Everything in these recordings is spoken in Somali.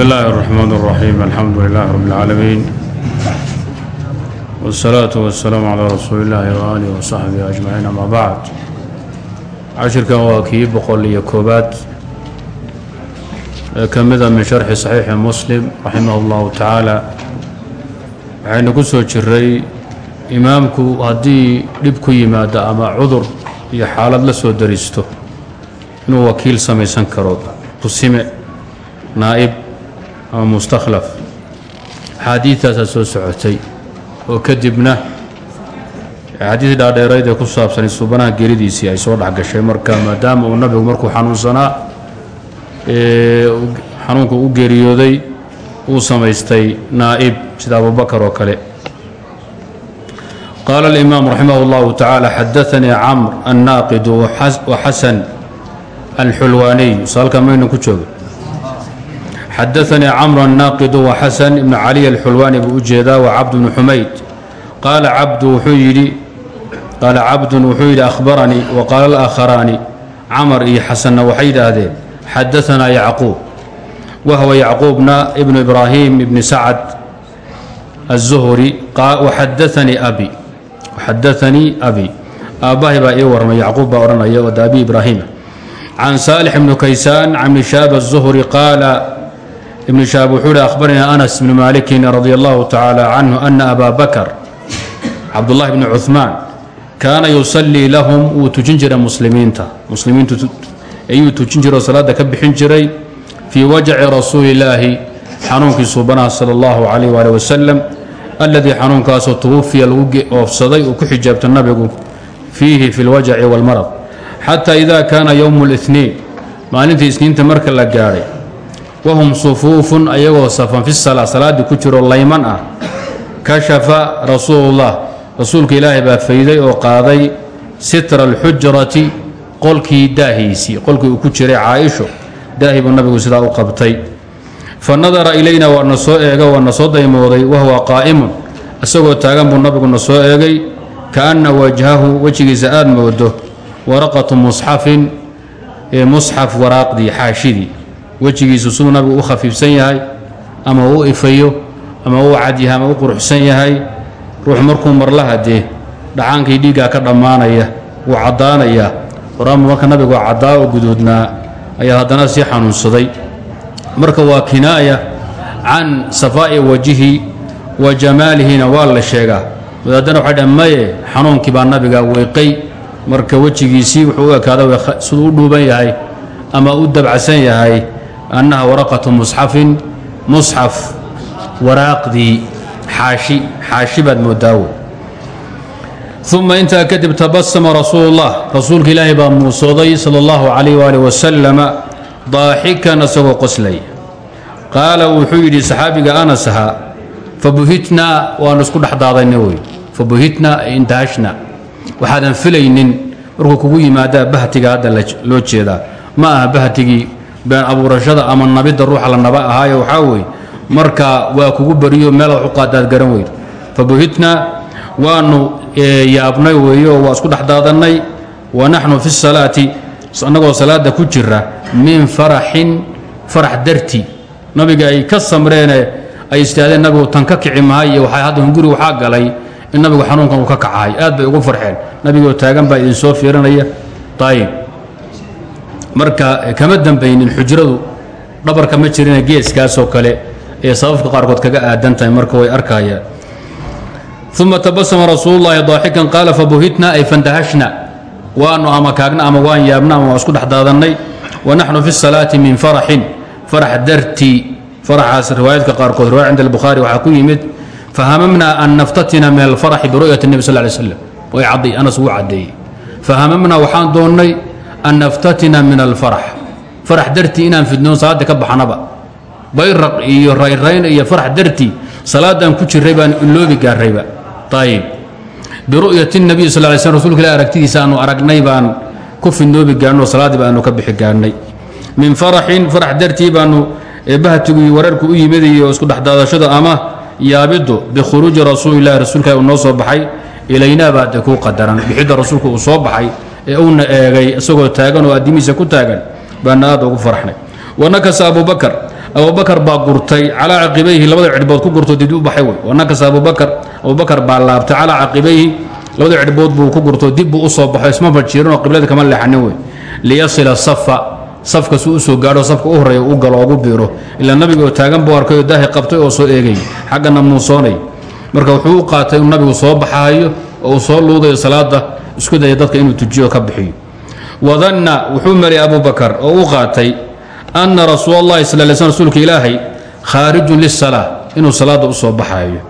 bsmi اllahi الرحmn الرaxيim alxamdu lilah rb اlcaalamiin wالsalaaةu waالsalaamu calىa rasuuli اllahi وaalih وsaxbihi ajmaciin ama bacd cashirkan waa kii boqol iyo koobaad ee ka mida min sharxi صaxiixi muslim raximah اllahu tacaala waxaynu ku soo jiray imaamku haddii dhib ku yimaado ama cudur iyo xaalad la soo daristo inuu wakiil samaysan karo kusime naa'ib ama mustakhlaf. Axaadiidtaasaa soo socotay oo kadibna axaadiis dhaadheerayd ee ku saabsanay suubanaha geridiisii ay soo dhexgashay marka maadaama uu nabigu markuu xanuunsanaa xanuunku u geeriyooday uu samaystay naa'ib sida abubakar oo kale. Qaala alimaam raximah اllahu tacaala xadaanii camr annaaqidu waxasan alxulwaaniy saalka maynu ku jooga xadaanii camr annaaqidu waxasan ibnu caliy alxulwaani buu u jeedaa wa cabd bnu xumayd qaala cabdun wuxuu yidhi akhbaranii wa qaala alaakharaani camar iyo xasanna waxay yidhaahdeen xadaanaa yacquub wahwa yacquubna ibnu ibraahim ibni sacad aلzuhri waxadaanii abi waxadaanii abi aabbahay baa ii warramay yacquub baa odhanaya oo daabi ibraahima can saalix ibnu kaysaan can ibni shaab aلzuhri qaala ibn shaab wuxuu hi akhbarnii anas bni maalikin radi allahu tacaala canhu ana abaa bakar cabdullahi bni cumaan kaana yusallii lahum wuu tujin jiray muslimiinta. Muslimiintu ayuu tujin jiro salaadda ka bixin jiray fii wajaci rasuulillaahi xanuunkii suubanaha sala allahu calayh waali wasalam alladii xanuunkaasoo tuwufiya lagu oofsaday uu ku xijaabto nabigu fiihi fi lwajaci waalmarad xataa idaa kaana yowmu liniin maalintii isniinta marka la gaadhay wahum sufuufun ayagoo safan fi salaa salaaddii ku jiro layman ah kashafa rasuulullah rasuulka ilaahay baa fayday oo qaaday sitra alxujrati qolkii daahiisii qolkii uu ku jiray caaisho daahi buu nabigu sidaa u qabtay fa nadara ilayna waa na soo eega waa na soo daymooday wahuwa qaa'imun isagoo taagan buu nabigu na soo eegay kaanna wajhahu wejigiisa aada moodo waraqatu musxafin ee musxaf waraaqdii xaashidii wejigiisu siduu nabigu u khafiifsan yahay ama u ifayo ama u cadyahay ama u quruxsan yahay ruux markuu marlaha dee dhacaankii dhiiggaa ka dhammaanaya wuu caddaanayaa horaanbu marka nabigu caddaa oo guduudnaa ayaa haddana sii xanuunsaday. Marka waa kinaaya can safaa'i wajihi wa jamaalihina waa la sheegaa. Wadaadana waxay dhaheen maye xanuunkii baa nabiga weeqay. Marka wejigiisii wuxuu u ekaada siduu u dhuuban yahay ama u dabcasan yahay annaha waraqatu musxafin musxaf waraaqdii xaashi xaashi baad moodaawo uma intaa kadib tabasama rasuulullah rasuulka ilaahi baa muusooday sala allahu calayh waali wasalama daaxikan isagoo qoslay qaala wuxuu yidhi saxaabiga anas ahaa fabuhitnaa waanu isku dhex daadayna wey fabuhitnaa intahashna waxaadan filaynin markuu kugu yimaadaa bahtiga hadda loo jeedaa ma aha bahtigii been abuurashada ama nabidda ruuxa la naba ahaayo waxaa weeye marka waa kugu beriyo meel wax u qaadaad garan weyd. Fabuhitnaa waanu yaabnay weeye oo waa isku dhex daadannay wa naxnu fi salaati annagoo salaadda ku jira min faraxin farax darti. Nabiga ay ka samreene ay istaadeen nabigu tan ka kici mahay iyo waxaa hadda hunguri waxaa galay in nabigu xanuunkan uu ka kacahay. Aad bay ugu farxeen. Nabigoo taagan baa idin soo fiirinaya. Ayib marka kama dambaynin xujradu dhabarka ma jirina geeskaasoo kale ee sababka qaarkood kaga aadan marka way arkayaan uma tabasama rasuululahi daaxikan qaala fabuhitna ay fandahashna. Waanu ama kaagna ama waan yaabna ama waa isku dhex daadannay. Wa naxnu fi salaati min faraxin. Farax dartii faraxaas riwaayadka qaarkood riwaya cinda albukhaari waxaa ku yimid fahamamna an naftatina min alfaraxi biru'yati nebi sal lay slam way cadday anas wuu an naftatina min alfarax farax dartii inaan fidnoon salaadda ka baxnaba bayraq iyo rayrayn iyo farax dartii salaaddaan ku jirray baan iloobi gaarrayba ayib biru'yati nebiy sal lay slm rsulka ilah aragtidiisa aanu aragnay baan ku fidnoobi gaarno salaaddii baanu ka bixi gaarnay min faraxin farax dartii baanu bahtigu iyo wararku u yimid iyo isku dhexdaadashada ama yaabiddu bikhuruuji rasuulilahi rasuulka uu noo soo baxay ilaynaa baa de kuu qadaran bixidda rasuulka uu soo baxay ee uuna eegay isagoo taagan oo addimihiisa ku taagan baana aad ugu farxnay. Wanakasa abubakar abubakar baa gurtay calaa caqibayhi labada cidhbood ku gurto dib u baxay wey. Wanakas abubakar abubakar baa laabtay calaa caqibayhi labada cidhbood buu ku gurto dib buu u soo baxo isma fajiirinoo qiblada kama leexanin wey. Liyasila safa. Safka suu u soo gaadho safka u horreeya u galo ogu biiro. Ilaa nabiga oo taagan buu arkay oo daahi qabtay oo soo eegay. Xaggana muusoonay marka wuxuu u qaatay inuu nabigu soo baxayo oo soo luudayo salaada isku daya dadka inuu tujiyo ka bixiyo. Wadanna wuxuu maray abubakar oo u qaatay ana rasuul اllahi sal lay sl rsulka ilaahay khaarijun lisalaa inuu salaada u soo baxayo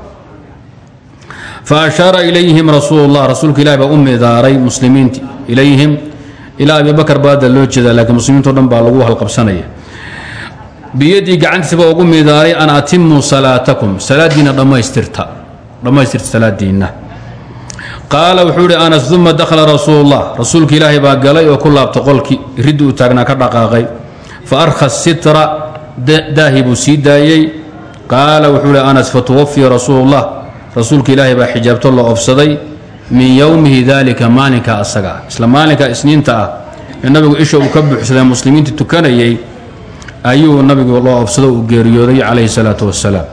fa ashaara ilayhim rasuul اllah rasuulka ilahi baa u midaaray muslimiinti ilayhim. Ilaa abi bakar baada loo jeeda laakiin muslimiinto dhan baa lagu halqabsanaya. Biyadii gacantiisa ugu midaaray an atimuu salaatakum salaadiinna dhammaystirta dhammaystirta salaadiinna qaala wuxuu ihi anas uma dakhala rasuul اllah rasuulka ilaahay baa galay oo ku laabtay qolkii riddi uu taagnaa ka dhaqaaqay. Fa arkha sitra daahi buu sii daayey qaala wuxuu ihi anas fatuwafiya rasuulu اllah rasuulka ilaahay baa xijaabto la oofsaday min yowmihi dalika maalinka asaga ah isla maalinka isniinta ah ee nabigu isha uu ka buuxsaday muslimiinta tukanayay ayuu nabigu loo oofsado uu geeriyooday calayhi salaatu wasalaam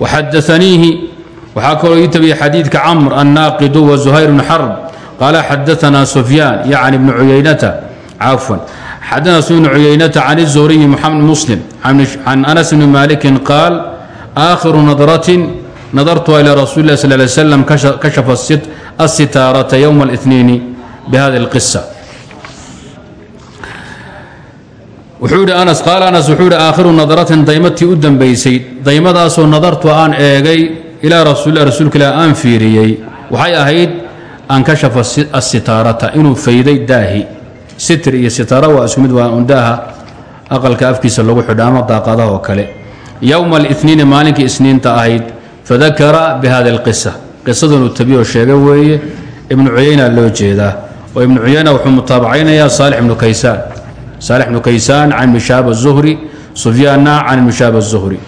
waxadaaniihi waxaa kaloo ii tabiyey xadiidka camr annaaqidu wa zuhayr bn xarb qaala xadaanaa sufyaan yacni bnu cuyaynata cafwan. Xadaana sufyan bnu cuyaynata can izuhriyi moxamed muslim. Can anas bni maalikin qaal aakhiru nadratin nadartuha ilaa rasuuli lah sal ly slam kashafa asitaarata yowma اlitniini bi hada اlqisa wuxuu hi anas qaal anas wuxuu hi aakhiru nadratin daymatii u dambaysay. Daymadaasoo nadartu aan eegay ilaa rasuulla rasuulka ilah aan fiiriyey waxay ahayd ankashafa asitaarata inuu fayday daahi. Sitir iyo sitaara waa isku mid waa undaaha aqalka afkiisa lagu xidho ama daaqadaha oo kale. Yowma aliniini maalinkii isniinta ahayd fadakara bi hadi alqisa qisadanu tabiyoo sheega weeye ibnu cuyayna loo jeedaa. Oo ibnu cuyayna wuxuu mutaabacaynayaa saalix ibnu kaysaan. Saalix ibnu kaysaan can mishaaba zuhri sufyaanna can mishaaba azuhri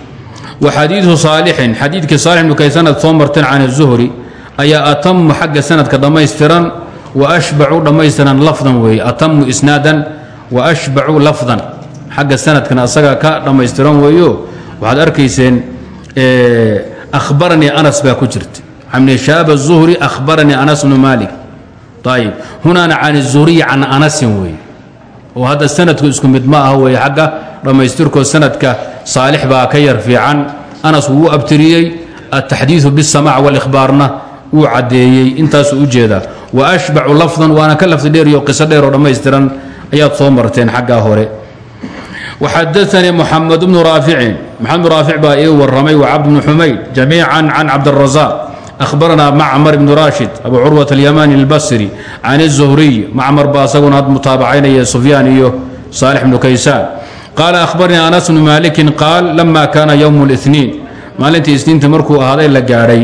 wa xadiidu saalixin xadiidkii saalix ibnu kaysaan aad soo marteen can الzuhri ayaa atamu xagga sanadka dhammaystiran wa ashbacu dhammaystiran lafdan weeye atamu isnaadan wa ashbacu lafdan xagga sanadkan asaga ka dhammaystiran weeyo waxaad arkayseen ahbaranii anas baa ku jirta can shaab الzuhri ahbaranii anas bnu malik ayib hunaana can الzuhriyi can anasin weeye oo hadda sanadku isku mid ma aha weeye xagga dhammaystirkood sanadka saalix baa ka yar fiican. Anas wuu abtiriyey ataxdiiu bisamaac walikhbaarna wuu caddeeyey. Intaasuu u jeedaa wa ashbacu lafdan waana ka lafti dheeriyo qiso dheeroo dhammaystiran. Ayaad soo marteen xaggaa hore. Waxadaanii muxamed bnu raaficin maxamed raafic baa ii warramay wa cabd bnu xumayd jamiican can cabdirasaaq ahbaranaa macmar ibnu raashid abu curwat alyamani albasri can izuhriy macmar baa isaguna ad mutaabacaynaya sufyaan iyo saalix qaala ahbarnii anas bnu malikin qaal lama kana ywm اlاثniin maalintii isniinta markuu ahaaday la gaadhay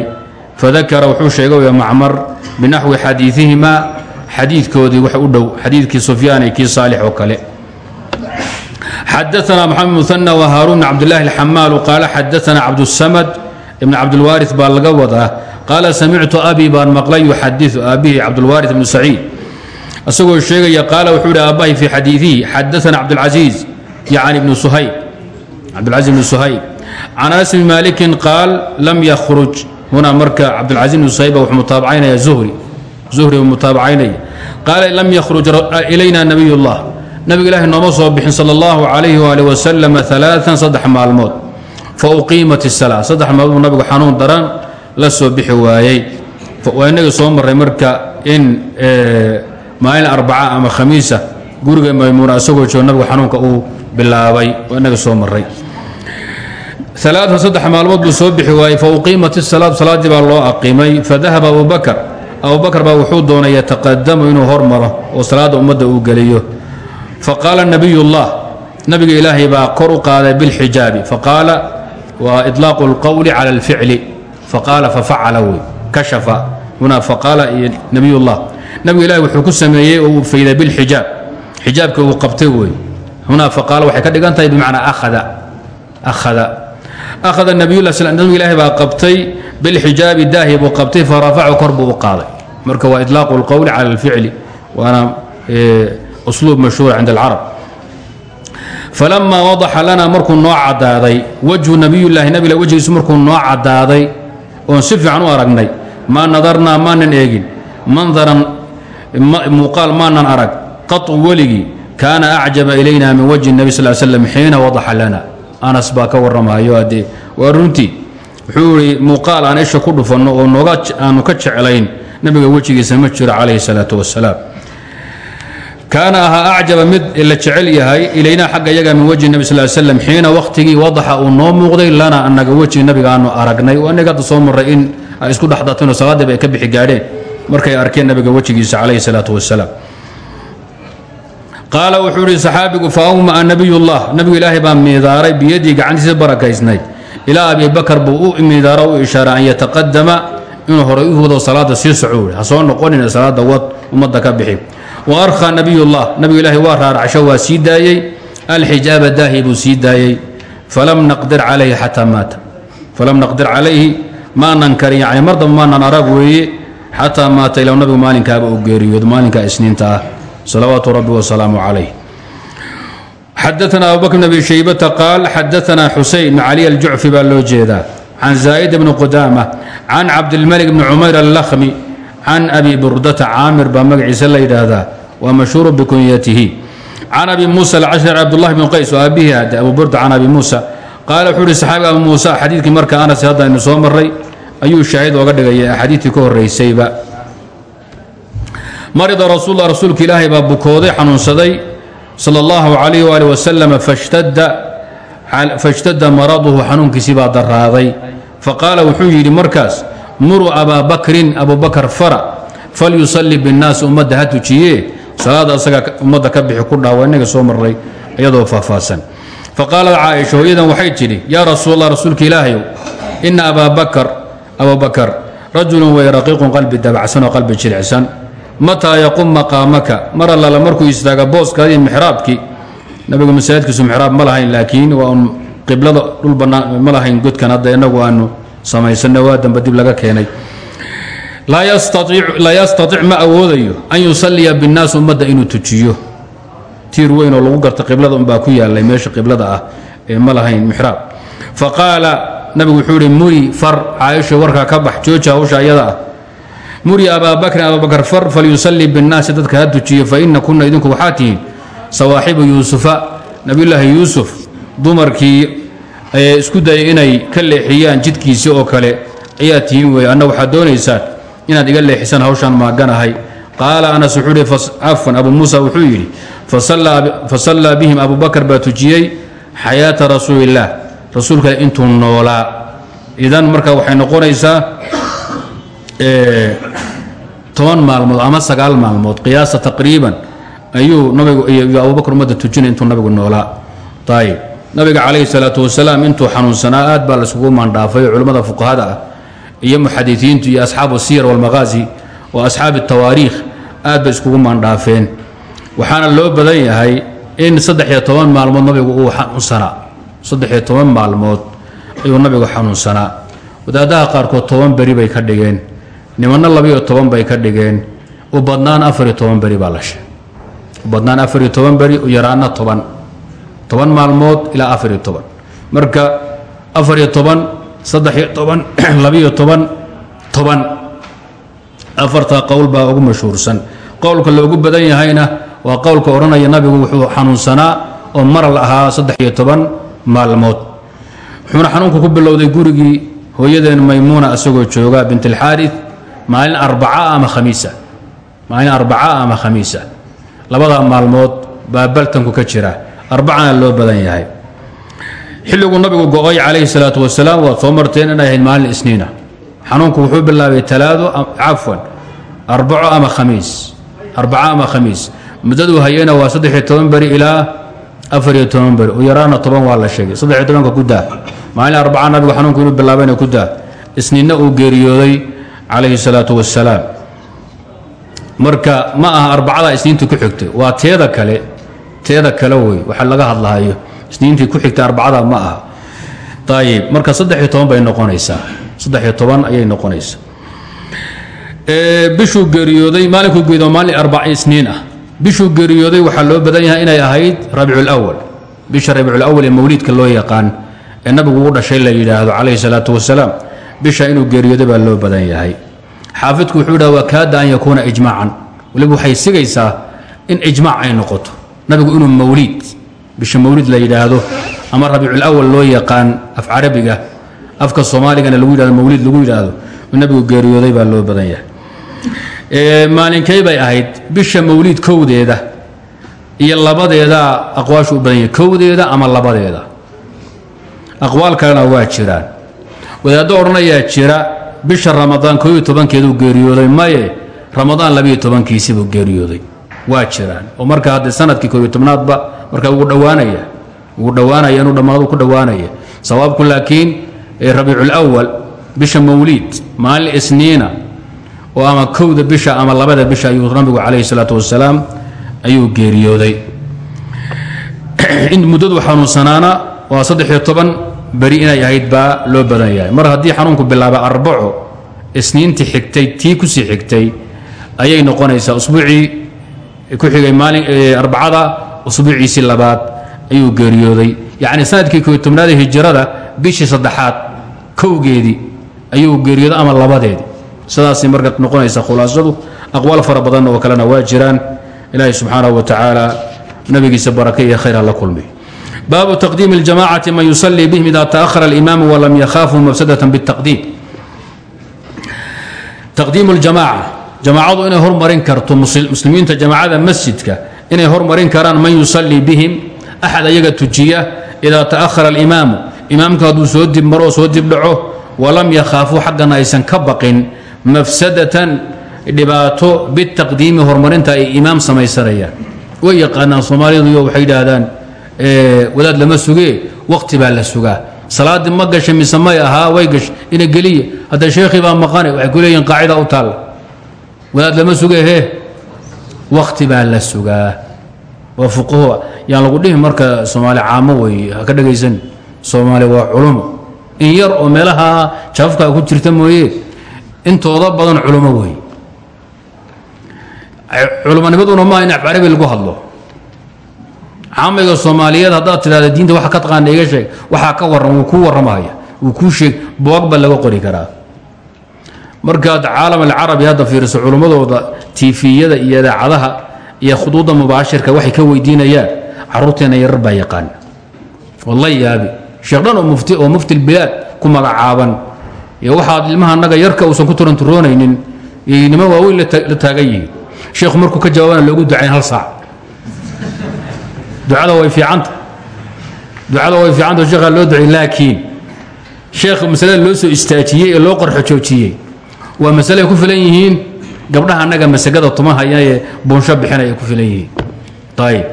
fadakara wuxuu sheegay macmar binaxwi xadiiثihima xadiidkoodii wax u dhow xadiidkii sufyaan iyo kii saalix oo kale xadaثna mxamed muثنى وhaaruun cabdالlahi الxamaalu qaala xadaثna cabdالsamd ibn cabdاlwaariث baa laga wadaa qaala samictu abi baan maqlay yuxadiثu aabihi cabdاlwaariث bnu saciid isagoo sheegaya qaala wuxuu hi aabbahi fii xadiiثihi xadaثna cabdالcaزiiz an ibn hayb cabdilcai bn suhayb can anas bn maalikin qaal lam yakhruj hunaa marka cabdilcai bn suhayb wuxuu mutaabacaynaya uhri zuhri uu mutaabacaynaya qaala lam yakhruj ilayna nabiy اllah nabiga ilaahi nooma soo bixin sal اllahu alayh ali wasalam alaaan saddex maalmood fa uqiimat isala saddex maalmood nabigu xanuun daran la soo bixi waayey waa inagii soo marray marka in maalin arbaca ama khamiisa guriga maymuuna isagoo joogo nabigu bilaabay oo inaga soo maray alaaa saddex maalmood buu soo bixi waayey fa uqiimat isalaad baa loo aqiimay fadahaba abubakar abubakar baa wuxuu doonay yataqadamu inuu hormaro oo salaadda ummadda uu geliyo. Faqaala nabiyullah nabiga ilaahay baa kor u qaaday bilxijaabi. Faqaala waa ilaaqu lqowli cala alficli. Faqaala fafacala wey kashafa. Hunaa faqaala iyo nabiyullah. Nabiga ilahay wuxuu ku sameeyey oo uu fayday bilxijaab. Xijaabka uu qabtay wey huna faqaal waxay ka dhigan tahay bimacnaa ahada ahada akhada nabiyullah sl nabiga ilaahi baa qabtay bilxijaabi daahi buu qabtay fa rafacu kor buu u qaaday marka waa idlaaqu اlqowli cala اlficli waana usluub mashhuur cinda alcarab falamaa wadaxa lanaa markuu noo cadaaday wajhu nabiyullaahi nabila wejgiisu markuu noo cadaaday oon si fiican u aragnay maa nadarnaa maanan eegin mandaran muuqaal maanan arag qatu weligii kaana acjaba ilayna min wajhi nebi sal slam xiina wadaxa lana. Anas baa ka warramayo haddee waa runtii. Wuxuu ihi muuqaal aan isha ku dhufanno oo nooga aanu ka jeclayn nabiga wejigiisa ma jiro calayhi salaatu wasalaam kaana ahaa acjaba mid la jecel yahay ilaynaa xagga iyaga min wejhi nebi sal slam xiina wakhtigii wadaxa uu noo muuqday lana annaga wejiga nabiga aanu aragnay. Oo aniga hadda soo marray in ay isku dhexdateen oo salaadiiba ay ka bixi gaadheen markay arkeen nabiga wejigiisa calayhi salaatu wasalaam qaala wuxuu ihi saxaabigu fa awmaa nabiyullah. Nabigu ilaahay baa miidaaray biyadii gacantiisa barakaysnayd ilaa abi bakar buu u miidaaro u ishaaray an yataqadama inuu horay u wado salaada sii soco ha soo noqonina salaada wad ummadda ka bixi. Wa arkhaa nabiyullah. Nabigu ilaahay waa raaracsho waa sii daayey alxijaaba daahi buu sii daayey falam naqdir calayhi xataa maata. Falam naqdir calayhi maanan karin yani mar maanan arag weeye xataa maata ilaa nabigu maalinkaaba uu geeriyoodo. Maalinkaa isniinta ah salawaatu rabbi wasalaamu calayh xadaana abubakr bn abi shaybata qaal xadaana xuseyn bn cali aljucfi baa loo jeedaa. Can zaa'id bni qudaama can cabdilmalik bni cumayr allakhmi can abi burdata caamir baa magaciisa la yidhaahdaa waa mashhuuru bikunyatihi. Can abi muusa alcashari cabdullahi bn qays oo aabbihi hadde abu burda can abi muusa qaala wuxuu uhi saxaabiga abu muusa xadiidkii marka anas hadda aynu soo marray ayuu shaahid ooga marida rasuullah rasuulka ilaahay baa bukooday xanuunsaday. Sala allahu calayh waali wasalam fashtada maraduhu xanuunkiisii baa daraaday faqaala wuxuu yidhi markaas muruu abaa bakrin abubakar fara falyusalli binnaasi ummadda ha tujiye. Salaada asagaa ummadda ka bixi ku dhaawa innaga soo marray iyadoo faahfaahsan. Faqaalad caaisha hooyadan waxay tidhi yaa rasuulallah rasuulka ilaahayow ina abaa bakar abubakar rajulun way raqiiqun qalbi dabacsan oo qalbi jilicsan mataa yaqum maqaamaka. Mar allala markuu istaaga booskaadii mixraabkii nabigu masaajidkiisu mixraab ma lahayn laakiin waa un qiblada dhul bannaan ma godkan hadda inagu aanu samaysanno waa damba dib laga keenay. Laa yastatic ma awoodayo an yusalliya binnaas ummadda inuu tujiyo. Tiir weyn oo lagu garta qiblada unbaa ku yaalay meesha qiblada ah ee ma lahayn mixraab nabigu wuxuu ihi muri far caaisha warkaa ka bax jooja hawsha muri abaa bakrin abubakar far falyusallii binnaasi dadka ha tujiyo fa ina kunna idinku waxaa tihiin sawaaxibu yuusufa nabiyulaahi yuusuf dumarkii isku dayay inay ka leexiyaan jidkiisii oo kale. Ayaa tihiin weeye anna waxaad doonaysaan inaad iga leexisaan hawshaan maaganahay qaala anas wuxuu ihi cafwan abu muusa wuxuu yidhi fasallaa bihim abu bakar baa tujiyey xayaata rasuulillaah rasuulka intuu noolaa. Idan marka waxay noqonaysaa toban maalmood ama sagaal maalmood qiyaasa taqriiban ayuu nabigu iyo abubakar ummadda tujinay intuu nabigu noolaa. Ayib nabiga calayhi salaatu wasalaam intuu xanuunsanaa aad baa laisugu maandhaafay culimmada fuqahada ah iyo muxadisiintu iyo asxaabu siyar walmaqaasi oo asxaabi tawaariikh aad bay iskugu maandhaafeen. Waxaana loo badan yahay in saddex-iyo toban maalmood nabigu uu xanuunsanaa. Saddex-iyo toban maalmood ayuu nabigu xanuunsanaa. Wadaadaha qaarkood toban beri bay ka dhigeen nimanna labiyo toban bay ka dhigeen u badnaan afariyo toban beri baa la sheegay u badnaan afariyo toban beri u yaraana toban. Toban maalmood ilaa afariyo toban. Marka afariyo toban saddexiyo toban labiyo toban toban. Afartaa qowl baa ugu mashhuursan. Qowlka loogu badan yahayna waa qowlka odhanaya nabigu wuxuu xanuunsanaa oo maral ahaa saddex-iyo toban maalmood. Wuxuuna xanuunku ku bilowday gurigii hooyadeen maymuuna isagoo jooga bint alxaaris maalin arbaca ama khamiisa. Maalin arbaca ama khamiisa. Labadaa maalmood baa ka jira. Arbacana loo badan yahay. Xilliguu nabigu go'ay calayhi salaatu wasalaam waad soo marteen inay ahayd maalin isniina. Xanuunku wuxuu bilaabay talaado cafwan arbaco ama khamiis. Arbaco ama khamiis. Muddaduu hayena waa saddexiyo toban beri ilaa afariyo toban beri. U yaraana toban waa la sheegay. Saddexiyo tobanka ku daa. Maalin arbaca nabigu xanuunku inuu bilaabayna ku daa. Isniinna uu geeriyooday calayhi salaatu wasalaam marka ma aha arbacada isniintii ku xigtay waa teeda kale teeda kale wey waxa laga hadlahayo isniintii ku xigtay arbacada ma aha. Ayib marka saddexiyo toban bay noqonaysaa. Saddexiyo toban ayay noqonaysaa. Bishuu geeriyooday maalinkuu geeriyo maalin arbac isniin ah. Bishuu geeriyooday waxaa loo badan yahay inay ahayd rabicu lwal bisha rabiiculawal ee mawliidka loo yaqaan ee nabigu dhashay la yidhaahdo calayhi salaatu wasalaam bisha inuu geeriyooday baa loo badan yahay. Xaafidku wuxuu yidhaha wakaada an yakuuna ijmaacan. Waliba waxay sigaysaa in ijmaac ay noqoto. Nabigu inuu mawliid bisha mawliid la yidhaahdo ama rabiiculawal loo yaqaan af carabiga afka soomaaligana lagu yidhahdo mawliid lagu yidhaahdo nabigu geeriyooday baa loo badan yahay. Maalinkay bay ahayd bisha mawliid kowdeeda iyo labadeeda aqwaashu u badan yahay. Kowdeeda ama labadeeda? Aqwaal kalena waa jiraan wadaaddo odhanayaa jira bisha ramadaan koo iyo tobankeeduu geeriyooday maye ramadaan labiyo tobankiisibuu geeriyooday. Waa jiraan. Oo marka haddee sannadkii koo iyo tobnaadba marka ugu dhowaanaya ugu dhowaanaya inuu dhammaadu ku dhowaanaya. Sawaabku laakiin rabiiculawal bisha mawliid maalin isniina oo ama kowda bisha ama labada bisha ayuu nabigu calayhi salaatu wasalaam ayuu geeriyooday. In muddadu xanuunsanaana waa saddex-iyo toban beri inay ahayd baa loo badan yahay. Mar haddii xanuunku bilaaba arbaco isniintii xigtay tii ku sii xigtay ayay noqonaysaa usbuucii ku xigay maalin arbacada usbuuciisii labaad ayuu geeriyooday. Yacni sannadkii kooiy tobnaada hijirada bishii saddexaad kowgeedii ayuu geeriyooday ama labadeedii. Sidaasay marka noqonaysa khulaasadu aqwaal fara badan oo kalena waa jiraan. Ilaahay subxaanahu wa tacaala nabigiisa barake iyo khayr ha la kulmiy baabu taqdiimi اljamacati man yusalii bihim ida taأhara اlimaamu walam yakhaafuu mafsadة bالtaqdiim taqdiimu اljamaca jamaacadu inay hormarin karto muslimiinta jamaacada masjidka inay hormarin karaan man yusalii bihim axad ayaga tujiya ida taأhara اlimaamu imaamku hadduu soo dib maroo soo dibdhaco walam yakhaafuu xaggana aysan ka baqin mafsadatan dhibaato bitaqdiimi horumarinta ay imaam samaysanayaan way yaqaanaan soomaalidu waxay yidhaahdaan wadaad lama sugee waqti baa la sugaa. Salaaddii ma gashay mise may ahaa way gashay. Ina geliya hadda sheekhii baa maqane waxay ku leeyihiin qaacida u taalla wadaad lama sugee hee waqti baa la sugaa. Waa fuqaho yaan lagu dhihi marka soomaali caamo wey ha ka dhagaysan. Soomaali waa culumo in yar oo meelaha jafka ku jirta mooye intooda badan culummo wey culumonimaduna maaha in afcarabi lagu hadlo caamiga soomaaliyeed haddaad tidhahda diinta waxa ka taqaana iga sheeg waxaa ka warran wuu kuu warramahaya wuu sheeg boog laga qori karaa. Markaad caalam alcarabi hadda fiiriso culummadooda tiifiyada iyo idaacadaha iyo khuduudda mubaashirka waxay ka weydiinayaan carruurteenna yarar baa yaqaan. Walla yaabi sheekh dhan oo mufti lbilaad ku magacaaban iyo waxaad ilmaha annaga yarka uusan ku turanturoonaynin nimo waaweyn la taagan yihiin. Sheekhu ka jawaabana loogu ducayn hal saac ducada way fiicanta. Ducada way fiicanta sheekhaa loo ducay laakiin sheekh masalada loo soo istaajiyey ee loo qarxo joojiyey. Waa masale ay ku filan yihiin gabdhaha annaga masagada tumahaya ee buunsho bixinaya ku filan yihiin. Ayib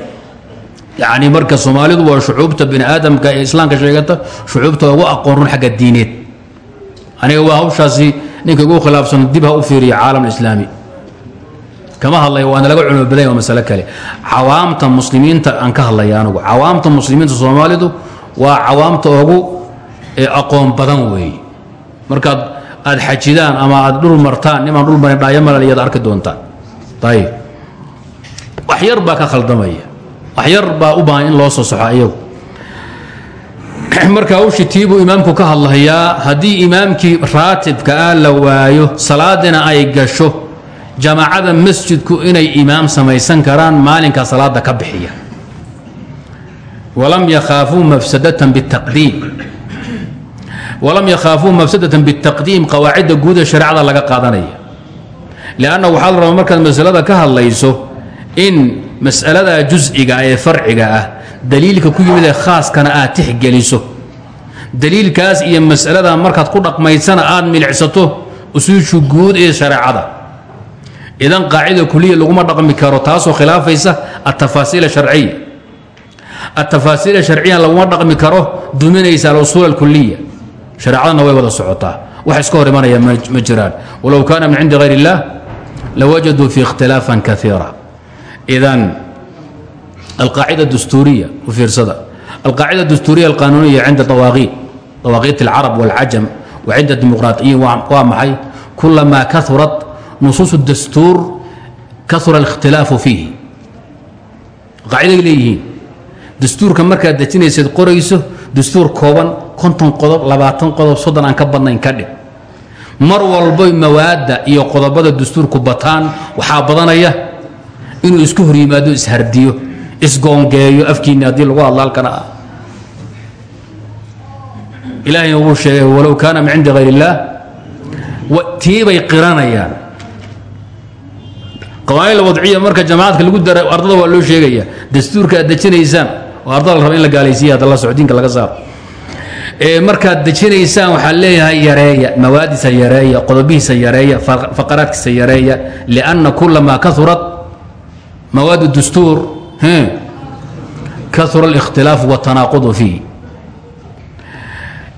yacni marka soomaalidu waa shucuubta bini aadamka ee islaamka sheegata shucuubta ugu aqoon run xagga diineed. Aniga waa hawshaasi ninka ugu khilaafsan dib ha u fiiriya caalam islaami kama hadlaya waana laga culimo badanya waa masale kale. Cawaamta muslimiinta aan ka hadlaya anugu. Cawaamta muslimiinta soomaalidu waa cawaamta ugu aqoon badan weeye markaad aad xajidaan ama aad dhul martaan nimaan dhul marin dhaayo malal arki doontaan. Ayib wax yar ka khaldamaya. Wax yar u baahan in loo soo soxo iyagu. Marka hawshii tii imaamku ka hadlayaa haddii imaamkii raatibka ah la waayo salaadina ay gasho jamaacada masjidku inay imaam samaysan karaan maalinka salaada ka bixiya. Walam yakhaafuu mafsadatan bitaqdiim walam yakhaafuu mafsadatan bitaqdiim qawaacidda guud ee shareecada laga qaadanaya. Lianna waxaa la rabaa markaad masalada ka hadlayso in mas'alada jusciga ee farciga ah daliilka ku yimid ee khaaskana aad tixgeliso. Daliilkaas iyo mas'alada markaad ku dhaqmaysana aad milicsato usuushu guud ee shareecada idan qaacida kuliya laguma dhaqmi karo taasoo khilaafaysa atafaasiil sharciya atafaasiil sharciya laguma dhaqmi karo duminaysa alusuul alkuliya shareecadana way wada socotaa. Wax iska hor imanaya ma jiraan. Walow kaana min cindi hayr illah lawajaduu fi ikhtilaafan kaiira idan alqaacida dastuuriya u fiirsada. Alqaacida dastuuriya alqanuuniya cinda dawaaqiit dawaaqiit alcarab walcajam wa cinda dimuqraatiyiin waa maxay nusuus dastuur kaura اkhtilaafu fiih qaaciday leeyihiin dastuurka markaad dejinayseed qorayso dastuur kooban konton qodob labaatan qodob soddon aan ka badnayn ka dhig. Mar walboy mawaadda iyo qodobada dastuurku bataan waxaa badanaya inuu isku hor yimaado ishardiyo isgoongeeyo afkiinni haddii lagu hadlo halkana ah. Ilaahayna wuu sheegay walow kaana min cindi hayr اllaah tiibay qiranayaan qawaaniil wadciya marka jamaacadka lagu dara ardada waa loo sheegaya dastuurka aad dejinaysaan oo ardada la raba in la gaalaysiiya hadda la socdiinka laga saaro markaad dejinaysaan waxaa leeyahay yareeya mawaadiisa yareeya qodobihiisa yareeya faqaraadkiisa yareeya lianna kulamaa kaurat mawaad dastuur kaura اlاkhtilaafu wاtanaaqudu fiih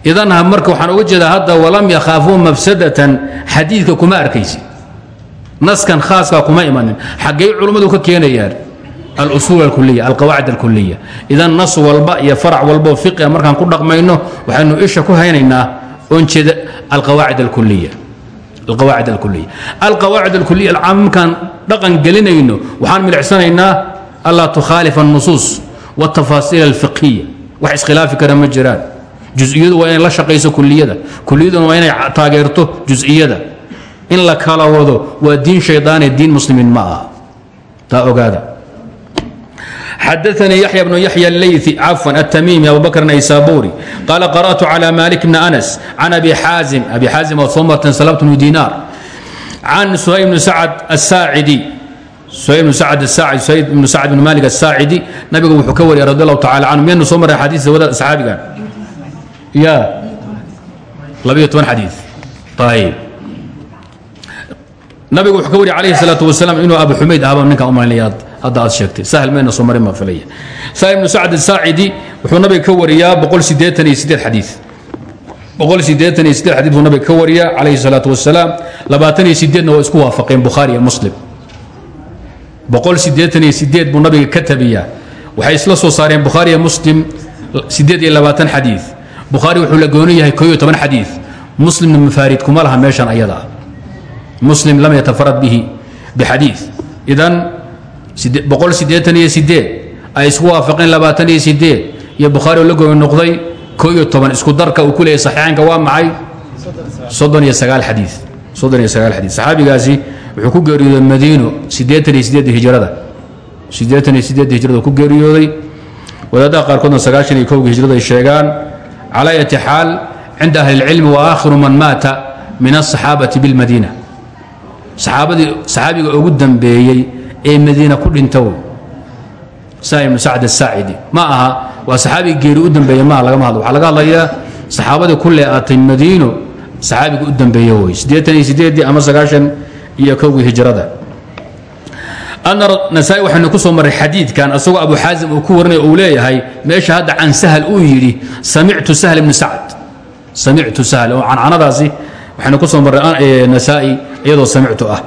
idan marka waxaan uga jeedaa hadda walam yakhaafuu mafsadatan xadiidka kuma arkaysi naskan haaska kuma imanin. Xaggay culummadu ka keenayaan alusuul alkuliya alqawaacid alkuliya idan nas walba iyo farac walbao fiqia markaan ku dhaqmayno waxaynu isha ku haynaynaa onjeeda alqawaacid alkuliya alqawaacid alkuliya alqawaacid alkuliya alcaam markaan dhaqan gelinayno waxaan milicsanaynaa allaa tukhaalifa annusuus watafaasiil alfiqhiya wax iskhilaafi kara ma jiraan. Jusiyadu waa inay la shaqayso kuliyada kuliyaduna waa inay taageerto jus'iyada in la kala wado waa diin shaydaane diin muslimiin ma aha. Taa ogaada. Xadaanii yaxya bnu yaxya اleyi cafan atamimi abubakr naysaburi qaala qara'tu calى malik bni anas can abi xaazim abi xaazim oo umatan salabtnu dinaar can suhay bnu sacad asaacidi suhay bnu sacad asaacidi suhay bnu sacad bnu malik asaacidi nabigu wuxuu ka wariyay radi allahu tacala canhu miyaynu soo maray xadiista wada saxaabigan? Ya. Labayo toban xadiid ayib nabigu wuxuu ka wariya calayhi salaatu wasalaam inuu abu xumayd ahaba ninkan u malaynaya hadda aad sheegtay. Sahl mayna soo marin baan filaya sahl ibnu sacd asaacidi wuxuu nabiga ka wariyaa boqol siddeetan iyo siddeed xadiid boqol siddeetan iyo siddeed xadiid buu nabiga ka wariyaa calayhi salaatu wasalaam. Labaatan iyo siddeedna waa isku waafaqeen bukhaari iyo muslim. Boqol siddeetan iyo siddeed buu nabiga ka tabiyaa. Waxay isla soo saareen bukhaari iyo muslim siddeed iyo labaatan xadiid bukhaari wuxuu la gooni yahay koo iyo toban xadiid muslimna mafaarid kuma laha meeshan ayada. ah muslim lam yatafarad bihi bixadiid idan boqol siddeetan iyo sideed ay isku waafaqeen labaatan iyo sideed iyo bukhaari oo la gooni noqday koo iyo toban isku darka uu ku leeyahy saxiixaynka waa maxay soddon iyo sagaal xadiid soddon iyo sagaal xadiid saxaabigaasi wuxuu ku geeriyooday madiino siddeetan iyo sideedda hijrada siddeetan iyo sideedda hijrada ku geeriyooday wadaadaha qaarkoodna sagaashan iyo kowga hijrada ay sheegaan calى yati xaal cinda ahli اlcilmi waakhiru man maata min aلصaxaabati biاlmadiina saxaabadii saxaabiga ugu dambeeyey ee madiina ku dhinta wey saa ibnu sacd asaacidi ma aha waa saxaabiga geeri u dambeeye maaha lagama hadlo. Waxaa laga hadlayaa saxaabadii ku leeatay madiino saxaabiga u dambeeye wey siddeetan iyo ama sagaashan iyo kowgii hijrada. Nasaa waxaynu ku soo marray xadiidkan asagoo abu xaasim uu ku warinaya uu leeyahay meesha hadda can sahal uu yidhi samictu sahl ibni sacd. Samictu sahl oo cancanadaasi waxaynu ku soo marray nasaa'i iyadoo samictu ah.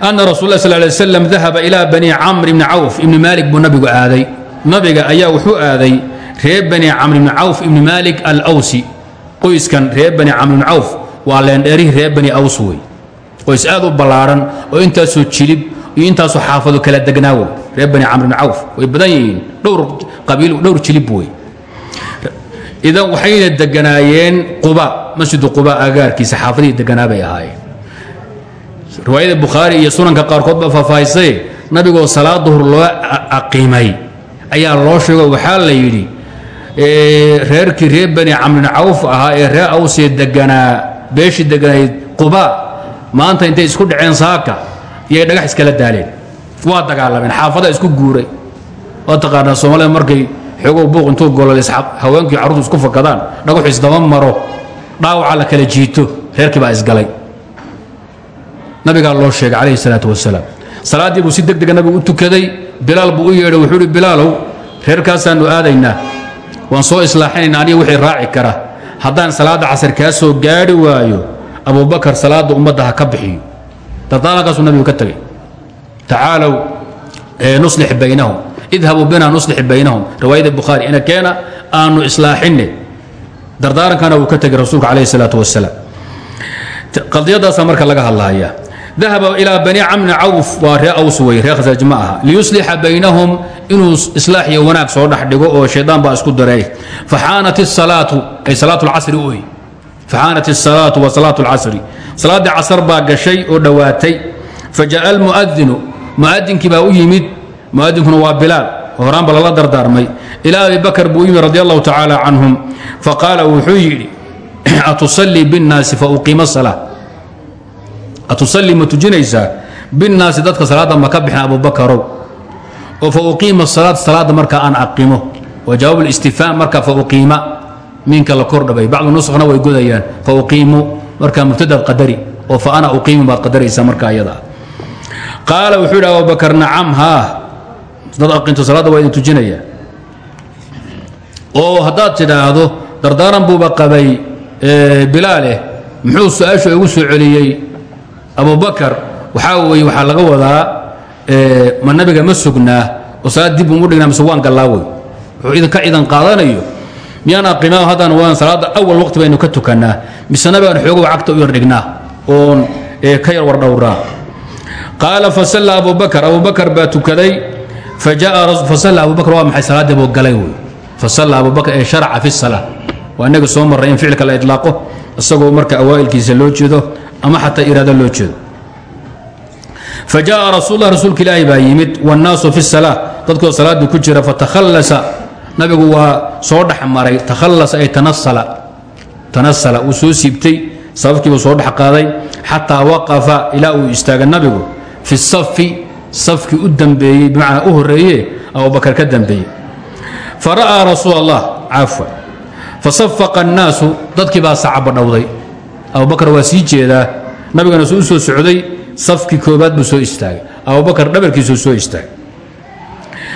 Ana rasul lah sal lay slam dahaba ilaa bani camr ibni cawf ibni maalik buu nabigu aaday. Nabiga ayaa wuxuu aaday reer bani camr ibni cawf ibni maalik alawsi. Qoyskan reer bani camr ibni cawf waa leendheerihii reer bani aws wey. Qoys aad u ballaadhan oo intaasoo jilib iyo intaasoo xaafado kala degnaawo. Reer bani camr bni cawf way badan yihiin idan waxayna deganaayeen quba masjidu quba agaarkiisa xaafadihii deganaa bay ahaayeen. Riwaayada bukhaari iyo sunanka qaarkood baa faahfaahisay nabigoo salaad duhur loo aqiimay ayaa loo sheego waxaa la yidhi reerkii reer bani camr bni cawf ahaa ee reer awsee deganaa beeshii deganayd quba maanta intay isku dhaceen saaka iyay dhagax iskala daaleen. Waa dagaalameen xaafada isku guuray. Waa taqaanaa soomaalida markay xoogow buuq intuu gololis haweenkii carruurtu isku fakadaan dhagaxu isdaba maro dhaawaca la kala jiito reerkii baa isgalay. Nabigaa loo sheegay calayhi salaatu wasalaam salaaddii buu si deg dega nabigu u tukaday bilaal buu u yeedhay wuxuu uhi bilaalow reerkaasaannu aadaynaa. Waan soo islaaxinaynaa aniga wixii raaci kara. Haddaan salaadda casar kaa soo gaadhi waayo abubakar salaadda ummadda ha ka bixiyo. Dardaarankaasuu nabigu ka tegay. Tacaalow nuslix baynahum idhabuu bina nuslix baynahum. Riwaayada bukhaari ina keena aanu islaaxine dardaarankana wuu ka tegay rasuulka calayh salaatu wasalaam qadiyadaasaa marka laga hadlaaya dahaba ilaa bani camni cawf. Waa ree aws wey ree khasraj ma baynahum inuu islaax iyo wanaag soo dhex oo shaydaan baa isku dareey faxaanat isalaatu ay salaatu lcasri uy faxaanat isalaatu wa salaatu lcasri salaaddii casar baa gashay oo dhowaatay faja'a almu'adinu mu'adinkii baa u yimid muadinkuna waa bilaal horaanba lala dardaarmay. Ilaa abi bakr buu yimi radi allahu tacaala canhum faqaala wuxuu yidhi atusalii bاnnaasi fauqiima sala atusalii ma tujinaysaa? Binnaasi dadka salaadda ma ka bixin abubakarow oo fauqiima salaad salaadda marka aan aqimo. Waa jawaab اlistifhaam marka fauqiima minka la kordhabay bacdu nuskhna way godayaan. Fauqiimu marka mubtadaad qadari. Oo fa ana uqiimu baad qadaraysaa marka ayada qaala wuxuu yidhi abubakr nacam haa dad aqinto salaadda waa idin tujinaya oo haddaad tidhaahdo dardaaran buuba qabay bilaaleh muxuu su'aashu igu soo celiyey? Abubakar waxaa weye waxaa laga wadaa ma nabiga ma sugnaa oo salaad dib umu dhignaa mise waan gallaawey wuxuu idinka ciidan qaadanayo. Miyaan aqimaa haddaan waan salaadda awal waqti baynu ka tukannaa mise nabigaan xoogow cagta u yar dhignaa? Oon ka yar wardhowraa qaala fasalla abubakar abubakar baa tukaday a abubakr waa maay salaadiibuu galay wy fasala abubakr ee sharaca fi salaa waa inagii soo marray in ficilka la idlaaqo isagoo marka awaa'ilkiisa loo jeedo ama xataa iraada loo jeedo fa jaءa rasuulah rasuulka ilaahi baa yimid wاnnaasu fi salaa dadkoo salaaddii ku jira fatakhallasa nabigu waa soo dhexmaray takhallasa ay tanasala wuu soo siibtay safafkiibuu soo dhex qaaday xataa waqafa ilaa uu safkii u dambeeyey bimacnaa u horreeye abubakar ka dambeeyey. Fa ra'aa rasuul allah cafwan fa safaqa annaasu dadkii baa sacabadhowday abubakar waa sii jeedaa nabigana su u soo socday safkii koobaad buu soo istaagay. Abubakar dhabarkiisuu soo istaagay.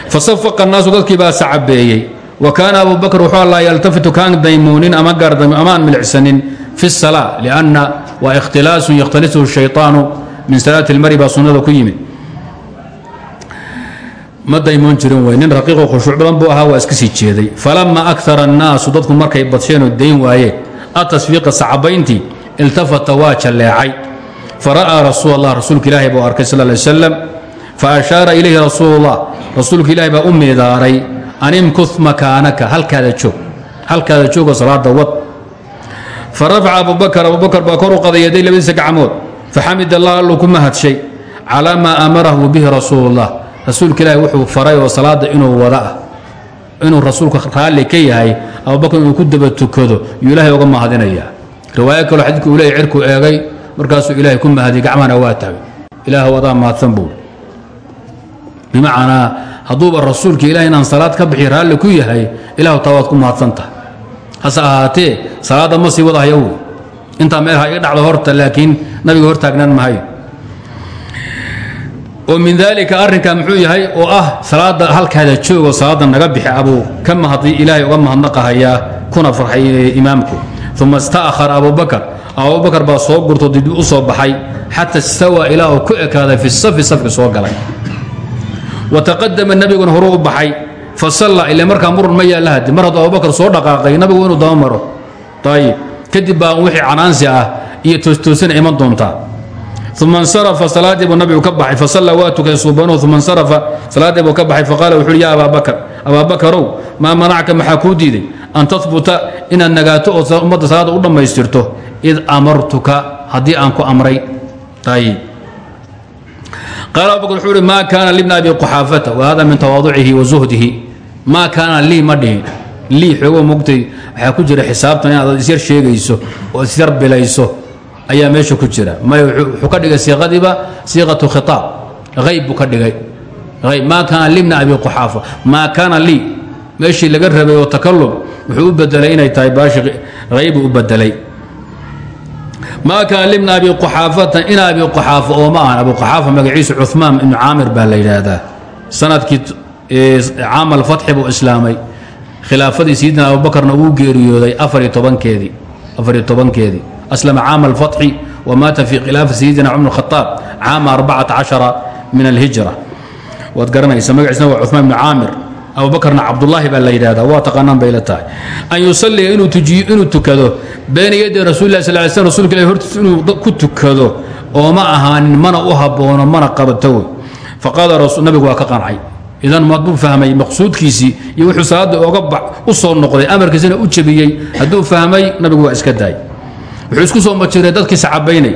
Fa safaqa annaasu dadkii baa sacabeeyey wa kaana abubakr wuxuu allaa yaltafitu kaan daymoonin ama gaardam amaan milicsanin fi salaa lianna waa ikhtilaasun yakhtalisu shayطaanu min salaati اlmari baa sunnada ku yimid ma daymoon jirin wey nin raqiiqo khushuuc badan buu ahaa waa iska sii jeeday. Falamma akara annaasu dadku markay badsheenoo dayn waayeen atasfiiqa sacabayntii iltafata waa jalleecay. Fa ra'aa rasuul allah rasuulka ilaahay buu arkay sal lay salam fa ashaara ilayhi rasuulullah rasuulka ilaahay baa u miidaaray an imkut makaanaka halkaada joog halkaada joogoo salaada wad. Fa rafaca abubakar abubakar baa kor u qaday yaday labadiisa gacmood. Faxamid allah allu ku mahadshay calaa maa amarahu bihi rasuulu ullah rasuulka ilaahi wuxuu faray oo salaada inuu wada ah inuu rasuulka raalli ka yahay abubakar inuu ku daba tukado yuu ilaahay uga mahadinaya. Riwaayo kaloo xadiidku uu leeyahy cirku eegay markaasuu ilaahay ku mahadiyay gacmahana waa taagay ilaahw adaa mahadsan buuri bimacnaa hadduuba rasuulka ilahay inaan salaad ka bixi raalli ku yahay ilahu taa ku mahadsan tahay. Hase ahaatee salaadda ma sii wadahaya wey intaa meel ha iga dhacdo horta laakiin nabiga hor taagnaan mahayo oo min daalika arrinkaa muxuu yahay oo ah salaadda halkaada joogoo salaadda naga bixi abuu ka mahadi ilaahay uga mahadnaqahayaa kuna farxay imaamku. Uma ista'khara abubakar abubakar baa soo gurto dib u soo baxay xata istawa ilaa uu ku ekaaday fi safi safki soo galay. Wa taqadama nebiguna horuu u baxay fa salla ile markaa murun ma yaalla hadi mar hadduu abubakar soo dhaqaaqay nabigu inuu daba maro. Ayib kadib baa wixii canaansi ah iyo toostoosina iman uma insarafa salaadii buu nabigu ka baxay fasalla waa tukay suubanuhu uma insarafa salaaddii buu ka baxay faqaala wuxu uhi ya abaa bakar abaa bakarow maa manacka maxaa kuu diiday an tahbuta inaad nagaato oo ummadda salaadda u dhammaystirto id amartuka haddii aan ku amray qaala abubakr wuxuu uhi maa kaana libna abi quxaafata wa hada min tawaaducihi wa zuhdihi maa kaana lii ma dhihin ayaa meesha ku jira. May wuxuu ka dhigay siiqadiiba siiqatu khitaab. Hayb buu ka dhigay. Hayb maa kaana libna abi quxaafa? Maa kaana lii? Meeshii laga rabay oo takalum wuxuu u bedelay inay tahay baashi haybu u bedelay maa kaana libna abi quxaafata in abi quxaafa oo ma ahan abu quxaafa magaciisu cumaan ibnu caamir baa la yidhaahdaa. Sanadkii caamal fatxi buu islaamay. Khilaafadii sayidina abubakarna uu geeriyooday afariyo tobankeedii aslama caama alfatxi wa maata fii khilaafa sayidina cumar khaaab caama arbacata cashara min alhijra waad garanaysa magaciisna waa cumaan ibnu caamir. Abubakarna cabdulaahi baa la yidhahdaa waa taqaanaan bay la tahay. An yusalliya inuu tukado bayna yadi rasuuli lah sal ly slm rsulka ilahi hortiis inuu ku tukado ooma ahaanin mana u haboono mana qabato faqaala nabigu waa ka qancay idan maduu fahmay maqsuudkiisii iyo wuxuu salaada oga u soo noqday amarkiisana u jabiyey hadduu fahmay nabigu waa iska daay wuxuu isku soo majiray dadkii sacabaynay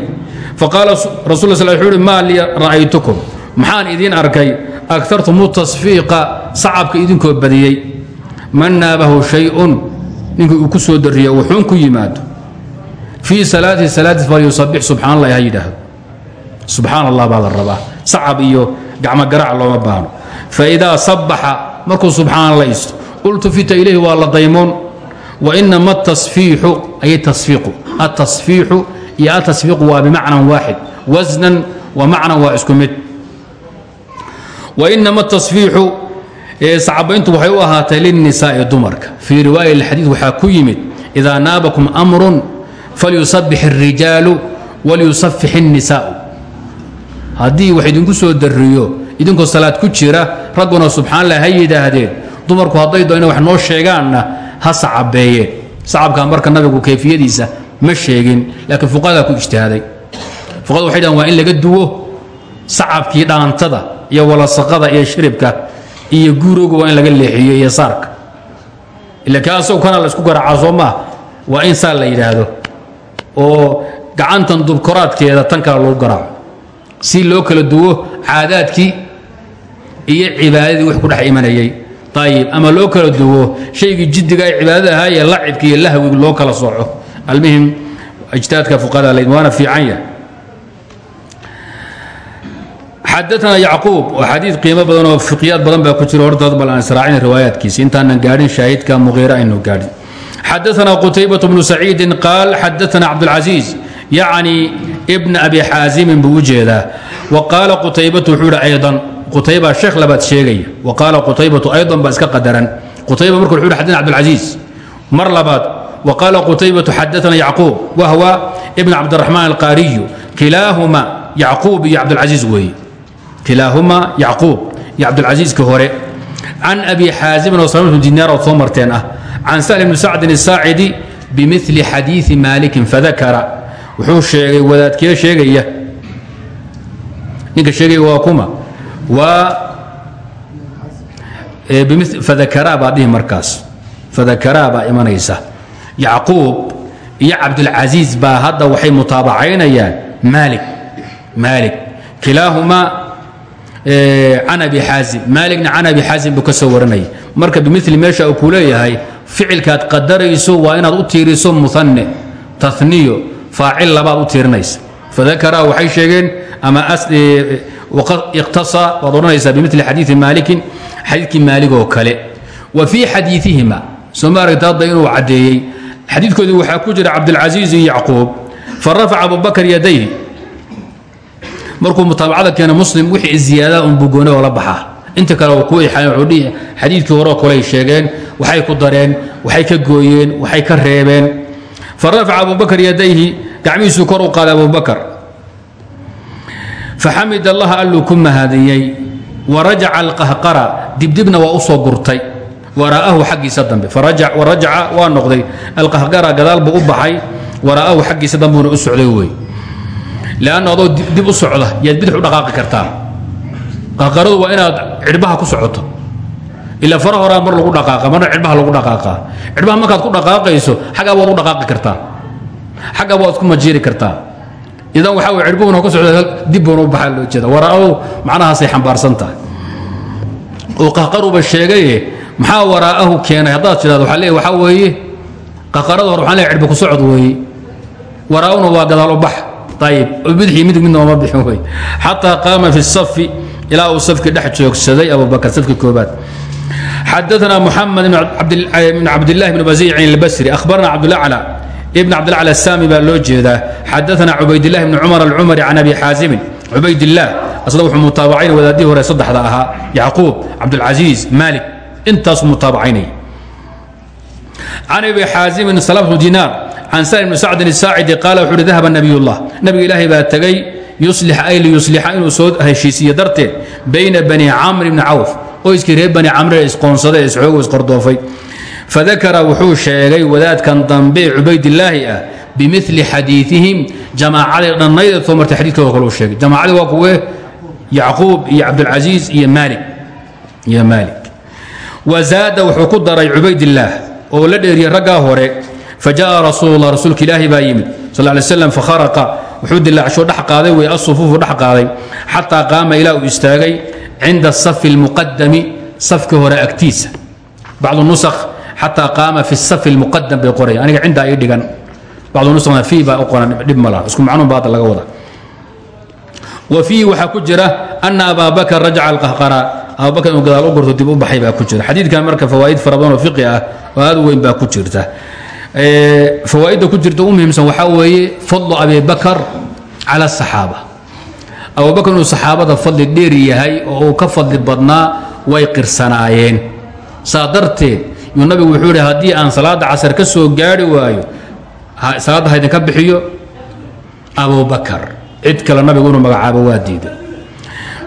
faqaala rasul sl wuxuu uhi maa li ra'aytukum? Maxaan idiin arkay akartumu tasfiiqa sacabka idinkoo badiyey man naabahu shayun? Ninkii uu ku soo dariyo wuxuun ku yimaado. Fii salaatihi salaati falyusabix subxaan allah ha yidhaahdo. Subxaan allah baa rabaa. Sacab iyo gacmo garaac looma baahno. Faidaa sabaxa markuu subxaan la isto ultufita ilayhi waa la daymoon wainama atasfiixu ay tasfiiqu atasfiixu iyo atasfiiqu waa bimacnan waaxid wasnan wa macnan waa isku mid wainama atasfiixu sacabayntu waxay u ahaatay lilnisaa'i dumarka fii riwaaya اlxadiid waxaa ku yimid idaa naabakum amrun falyusabix الrijaalu walyusafix الnisaa'u haddii wax idinku soo dariyo idinkoo salaad ku jira ragguna subxaan lah ha yidhaahdeen dumarku hadday do ina wax noo sheegaanna ha sacabeeyeen sacabkaa marka nabigu kayfiyadiisa ma sheegin laakiin fuqadaa ku ijtihaaday. Fuqada waxay dhahan waa in laga duwo sacabkii dhaantada iyo walasaqada iyo shiribka iyo guurooga waa in laga leexiyo iyo saarka. Ila kaasoo kana la isku garaacaa soo waa in saa la yidhaahdo oo gacantan dubkoraadkeeda tan kale lagu garaaco. Si loo kala duwo caadaadkii iyo cibaadadii wix ku dhex imanayay ayib ama loo kala duwo shaygii jiddiga cibaadada ahaa iyo lacibki iyo lahwigi loo kala sooco almuhim ijtihaadka fuqada layd waana fiican yahay xadaana yacquub oo xadiid qiimo badan oo fiqiyaad badan baa ku jira horta bal aan israacin riwaayaatkiisa intaanan gaadhin shaahidka muqiira aynu gaadhin xadaana qutaybaة bnu saciidin qaal xadaana cabdاlcaziiz yacni bna abi xaasimin buu u jeedaa wa qaala qutaybatu wuxuu ihi aydan qutayba sheekh labaad sheegaya wa qaala qutaybatu aydan baa iska qadaran. Qutayba marka wuxuu xadana cabdilcasiis mar labaad wa qaala qutaybatu xadaana yacquub. Wahwa ibn cabdiraxmaan alqaariyu. Kilaahuma yacquub iyo cabdilcasiis weeye kilaahuma yacquub iyo cabdilcasiiski hore. Can abi xaazimin oo samt dinaar ood soo marteen ah can sahl bni sacdin asaacidi bimili xadiii maalikin fadakara. Wuxuu sheegay wadaadkee sheegaya. Ninka sheegaya waa kuma fadakaraa baa dhihi markaas. Fadakaraa baa imanaysa. Yacquub iyo cabdulcasiis baa hadda waxay mutaabacaynayaan maalik. Maalik. Kilaahumaa can abi xaasim. Maaligna can abi xaasim buu ka marka bimili meesha uu ku leeyahay ficilkaad qadarayso waa u tiiriso muhanne taniyo faacil labaad u tiirinaysa fadakara waxay sheegeen ama iqtasa waad odhanaysaa bimili xadiii maalikin xadiidkii maaligoo kale wa fii xadiiihima soo ma aragta hadda inuu caddeeyey xadiidkoodii waxaa ku jira cabdilcasiiz iyo yacquub farafaca abubakar yadayhi markuu mutaabacada keena muslim wixii ziyaada unbuu goone oo la baxaa inta kale ku xadiidkii horeo koley sheegeen waxay ku dareen waxay ka gooyeen waxay ka reebeen farafaca abubakr yadayhi gacmihiisuu kor u qaaday abubakar faxamid allaha alluu ku mahadiyey warajaca alqahqara dibdibna waa u gurtay. Wara'ahu xaggiisa dambe warajaca waa noqday. Alqahqara gadaal buu u baxay wara'ahu xaggiisa dambuuna u socday wey. Leanna adoo dib u socda yaad bidix u dhaqaaqi kartaa. Qahqaradu waa inaad cidhbaha ku socoto. Ila fara mar lagu dhaqaaqa marna cidhbaha lagu dhaqaaqaa cidhbaha markaad ku dhaqaaqayso xaggaa waad u dhaqaaqi kartaa xaggaa waad ku majiiri kartaa. Idan waxaa weye cidhbuhuna ku socda dib buuna u baxaa loo jeeda wara'ahu macnahaasay xambaarsan tahay. Oo qahqaruba sheegaye maxaa waraa'ahu keenay? Haddaad tidhahdo waxaa leeyahy waxaa weeye qahqarada hore waxaan leeyahy cidhba ku socod weeye waraa'una waa gadaal u bax. Ayib bidixii midig midna ooma bixin wey xataa qaama fi safi ilaa uu safkii joogsaday abubakar safkii koobaad xadaثna mxamed bn cabdilahi bn basiicin اlbasri ahbarna cabdulaclى ibn cabdilaclى الsami baa loo jeedaa xadaثna cubaydillahi bn cumar alcumari can abi xaasimin cubaydilah asna wuxuu mutaabacayn wadaadihii hore saddexda ahaa yacquub cabdاlcaziiz malik intaasuu mutaabacaynaya can abi xaasimin salam bnu dinaar can salim bn sacdin الsaacidi qaala wuxu uhi dahaba nabiy اllah nabiga ilaahay baa tegay yuslix ay liyuslixa inuu soo heshiisiiyo darteed bayna bani camr bni cawf qoyskii reer bani camre isqoonsada isxoogo isqordoofay fadakara wuxuu sheegay wadaadkan dambe ee cubaydilaahi ah bimili xadiiihim jamaacadii dhannaydatoo martay xadiikooda kale sheegay jamaacadii waa kuwe yacquub iyo cabdulcasiis iyo maali iyo maalik wazaada wuxuu ku daray cubaydillaah oo la dheeriyey raggaa hore fajaءa rasuulula rasuulka ilaahi baa yimid sal lay slam fakharaqa wuxuu dilaacshoo dhex qaaday wey asufuufu dhex qaaday xataa qaama ilaa uu istaagay cinda safi اlmuqadami safkii hore agtiisa bacdu nusakh xataa qaama fi safi اlmuqadam bay qoraya aniga cindaa ii dhigan bacdu nuskhna fii baa u qoran dhib ma laha isku macnuun baa laga wada wa fiihi waxaa ku jira ana abaa bakr rajaca alqahqara abubakr inuu gadaal u gorto dib u baxay baa ku jira xadiidkan marka fawaa'id fara badan fiqi ah oo weyn baa ku jirta fawaaidda ku jirta u muhiimsan waxaa weeye fadlu abi bakar cala asaxaaba abubakar inuu saxaabada fadli dheer yahay oo ka fadli badnaa way qirsanaayeen saa yuu nabigu wuxuu ihi haddii aan salaadda casar ka soo gaari waayo salaadda ha idinka bixiyo? Abubakar cid kale nabigu inuu magacaabo waa diiday.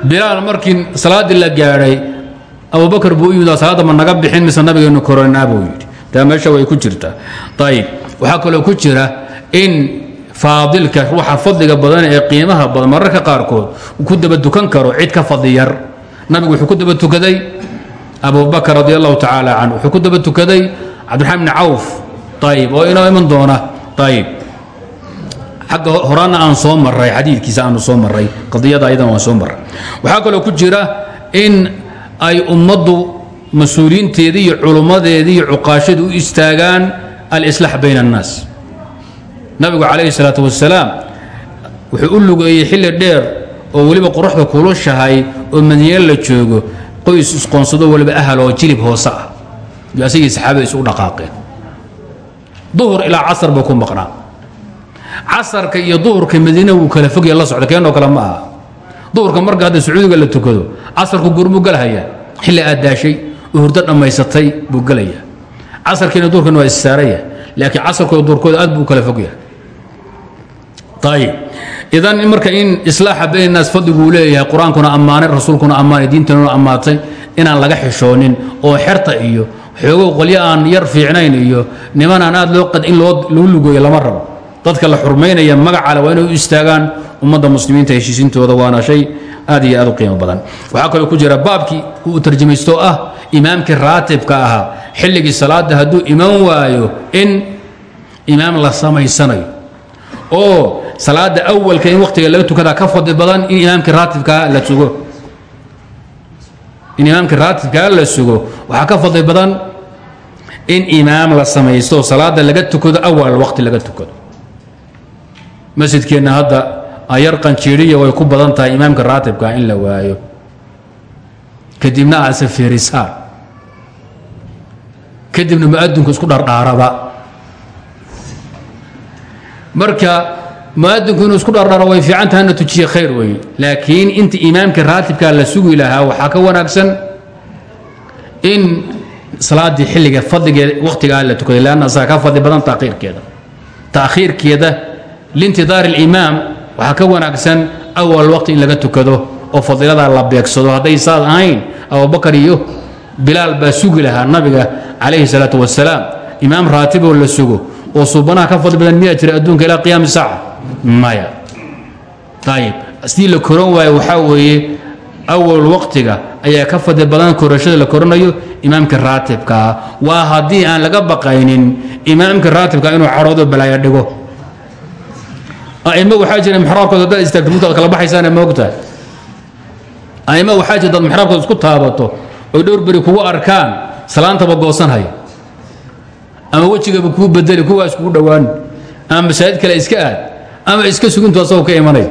Bilaal markii salaaddii la gaadhay abubakar buu u yimid salaadda ma naga bixin mise nabigeenu koranaa buu yidhi. Taa meesha way ku jirtaa. Ayib waxaa kaloo ku jira in faadilka ruuxa fadliga badan ee qiimaha badan mararka qaarkood ku daba tukan karo cid ka fadli yar. Nabigu wuxuu ku daba tukaday abubakr radi allahu tacaala canhu wuxuu ku daba tukaday cabdiraxmaan bni cawf. Ayib oo inoo iman doona. Ayib xagga horaana aan soo maray xadiidkiisa aanu soo maray qadiyada ayadan waan soo maray waxaa kaloo ku jira in ay ummaddu mas'uuliyiinteedii iyo culummadeedii iyo u istaagaan alislaax bayna annaas. Nabigu calayhi salaatu wasalaam wuxuu u lugeeyey xilli dheer oo weliba qoraxda kulushahay oo madiine la joogo qoys isqoonsado waliba ahal oo jilib hoose ah. Iyo asagii saxaabada isu dhaqaaqeen. Duhur ilaa casar buu ku maqnaa. Casarka iyo duhurka madiina wuu kala fogya la socda keenoo kale ma aha. Duhurka marka hadda sacuudiga la tukado casarku gurmuu galhayaa xilli aad daashay oo hurdo dhammaysatay buu gelayaa casarkiina duhurkana waa issaaraya laakiin casarkooda duhurkooda aad buu kala fogyahay idan marka in islaaxa bayn naas leeyahay qur'aankuna ammaanay rasuulkuna ammaanay diintanuna ammaatay inaan laga xishoonin oo xerta iyo xoogow qolyo aan yar fiicnayn iyo niman aan aad loo in loo lugoyo lama rabo dadka la xurmaynaya magacale waa inay u istaagaan ummadda muslimiinta heshiisintooda waana shay aad iyo aad u qiimo badan waxaa kaloo ku jira baabkii uu tarjamaysto ah imaamkii raatibka ahaa xilligii salaada hadduu iman waayo in imaam la samaysanayo oo salaada awalka in wakhtiga laga tukadaa ka fadli badan in imaamkii raatibkaa la sugo. In imaamkii raatibkaa la sugo waxaa ka fadli badan in imaam la samaysto salaada laga tukado awal waqti laga tukado masjidkeenna hadda ayar qanjiiriya way ku badan tahay imaamka raatibkaa in la waayo. Kadibna aase feerisaan kadibna muadinku isku dhardhaaraba marka muadinku inuu isku dhardharo way fiican tahana tujiye khayr wey laakiin inta imaamka raatibkaa la sugi lahaa waxaa ka wanaagsan in salaaddii xilliga fadligeeda wakhtigaa la tukaday leanna asaga ka fadli badan taakhiirkeeda. Taakhiirkeeda liintidaari اlimaam waxaa ka wanaagsan awal waqti in laga tukado oo fadiladaa la beegsado. Hadday saas ahayn abubakar iyo bilaal baa sugi lahaa nabiga calayhi salaatu wasalaam imaam raatiboo la sugo oo suubanaha ka fadli badan miyaa jira adduunka ilaa qiyaami saaca maya. Ayib sidii la koran waayo waxaa weeye awal waqtiga ayaa ka fadli badan korashada la koranayo imaamka raatibkaa waa haddii aan laga baqaynin imaamka raatibka inuu cadhoodo balaaya dhigo. Aimo waxaa jira mixraabkood haddaad istaagto mugtaad kala baxaysaane moogtahay aimo waxaa jira dad mixraabkood isku taabato oy dhowr beri kugu arkaan salaantaba goosanhaya ama wejigaba kuu bedeli kuwaa iskugu dhowaan. Ama masaajid kale iska aad ama iska sugintu asagoo ka imanay.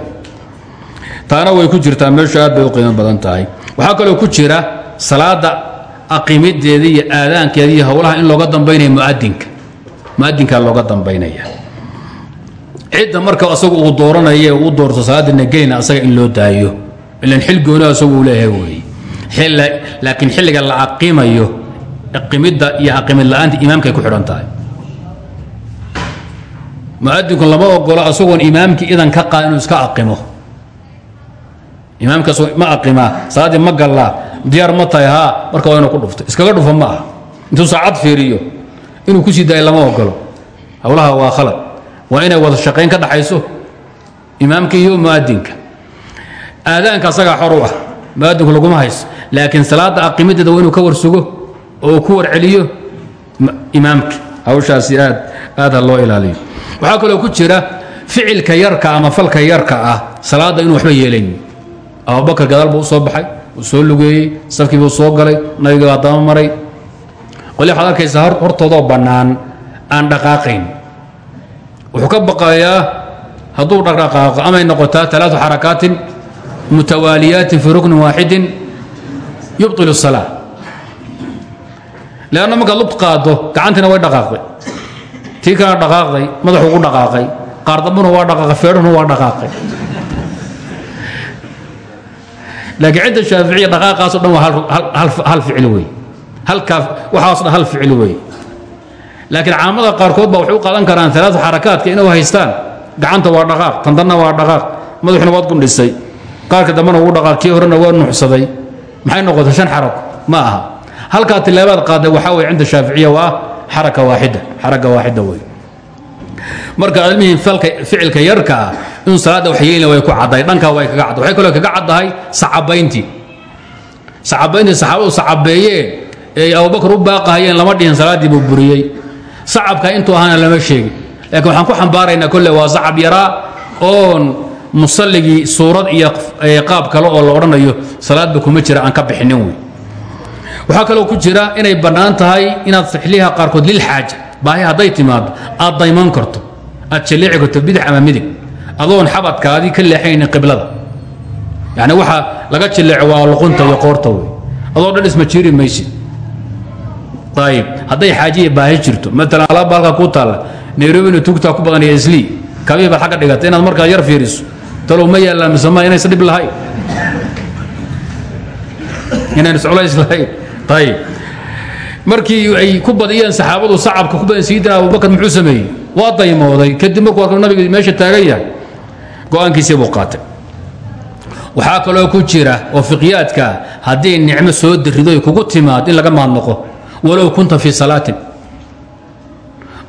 Taana way ku jirtaa meeshu aad bay u qiimo badan tahay. Waxaa kaloo ku jira salaada aqimideeda iyo aadaankeeda iyo in looga dambaynaya muadinka muadinkaa looga dambaynaya. Cidda marka asagu uu dooranaya uu doorto salaadina gelina asaga in loo daayo. Ilan xil gooni asagu uu leeyahay wey laakiin xilliga la aqimayo aqimidda iyo aqimid la'aanta imaamkay ku xidhan tahay muadinku lama ogolo asagoon imaamkii idan ka qaad inuu iska aqimo. Imaamkaas ma aqimaa salaaddii ma gallaa diyaar ma tahay marka waa ku dhufto iskaga dhufa ma aha. Intuu saacad fiiriyo inuu ku sii daayo lama ogolo howlaha waa khalad. Waa inay wada shaqayn ka dhaxayso. Imaamka iyo muadinka. Aadaanka asagaa xor u ah. Muadinku laguma hayso laakiin salaada aqimideeda waa ka warsugo oo ku warceliyo imaamka hawshaasi aad aad loo ilaaliyo waxaa kaloo ku jira ficilka yarka ama falka yarka ah salaadda inuu waxba yeelayn abubakar gadaal buu u soo baxay uu soo lugeeyey safkii buu soo galay nabiga baa daba maray qoli waxaad arkaysaa hortoodoo bannaan aan dhaqaaqayn wuxuu ka baqayaa hadduu dhaqdhaqaaqo amay noqotaa alaau xarakaatin mutawaaliyaatin fii ruknin waaxidin yubطil الsalaa leanna markaad lugt qaado gacantiina way dhaqaaqday tii kalena dhaqaaqday madaxuu gu dhaqaaqay. Qaar dambuna waa dhaqaaqay feedhuhuna waa dhaqaaqay. Laakiin cidda shaaficiya dhaqaaqaaso dhan waa hal ficil wey halkaa waxaaso dhan hal ficil wey laakiin caamada qaarkood ba waxay qaadan karaan alaatu xarakaadka inay haystaan. Gacanta waa dhaqaaq tandanna waa dhaqaaq. Madaxuna waad gundhisay. Qaarka dambena wuu dhaqaaq horena waa nuuxsaday maxay noqotay shan xarako ma aha. Halkaa tilaabaad qaaday waxaa wey cinda shaaficiya waa xaraka waaxida xaraka waaxida wey marka almihim ficilka yarka ah inuu salaadda wax yeelina way ku caddahay dhankaa way kaga cadda waxay kaloo kaga caddahay sacabayntii sacabayntii saxaabadu sacabeeyeen ee abubakar u baaqahayeen lama dhihin salaaddii buu buriyey. Sacabka intuu ahaana lama sheegin. Laakiin waxaan ku xambaaraynaa kolle waa sacab yaraa oon musalligii suurad iyo qaab kale oo la odhanayo salaadba kuma jira aan ka bixinin wey waxaa kaloo ku jira inay bannaan tahay inaad sixliha qaarkood lilxaaja baahi hadday timaado aad dayman karto. Aad jalleeci karto bidix ama midig. Adoon xabadkaadii ka leexaynin qiblada. Yani waxa laga jilleeco waa luqunta iyo qoorta wey adoo dhan isma jiiri maysid ayib hadday xaajiya baahi jirto maalan alaabba halkaa kuu taalla nairobina tugtaa ku badan iyo islii kabii dhigata inaad markaa yar fiiriso. Talow ma yaallaan mise ma inaysa lahayn. Inaan isculays lahayn ayib markii ay ku badiyeen saxaabadu sacabka ku badan sayidina abubakar muxuu sameeyey? Waa daymooday. Kadib markuu arko nabiga meesha taagan yahay. Go'aankiisii buu qaatay. Waxaa ku jira oo fiqyaadka haddii nicmo soo darido ay kugu timaad in laga maadnoqo. Walow kunta fii salaatin.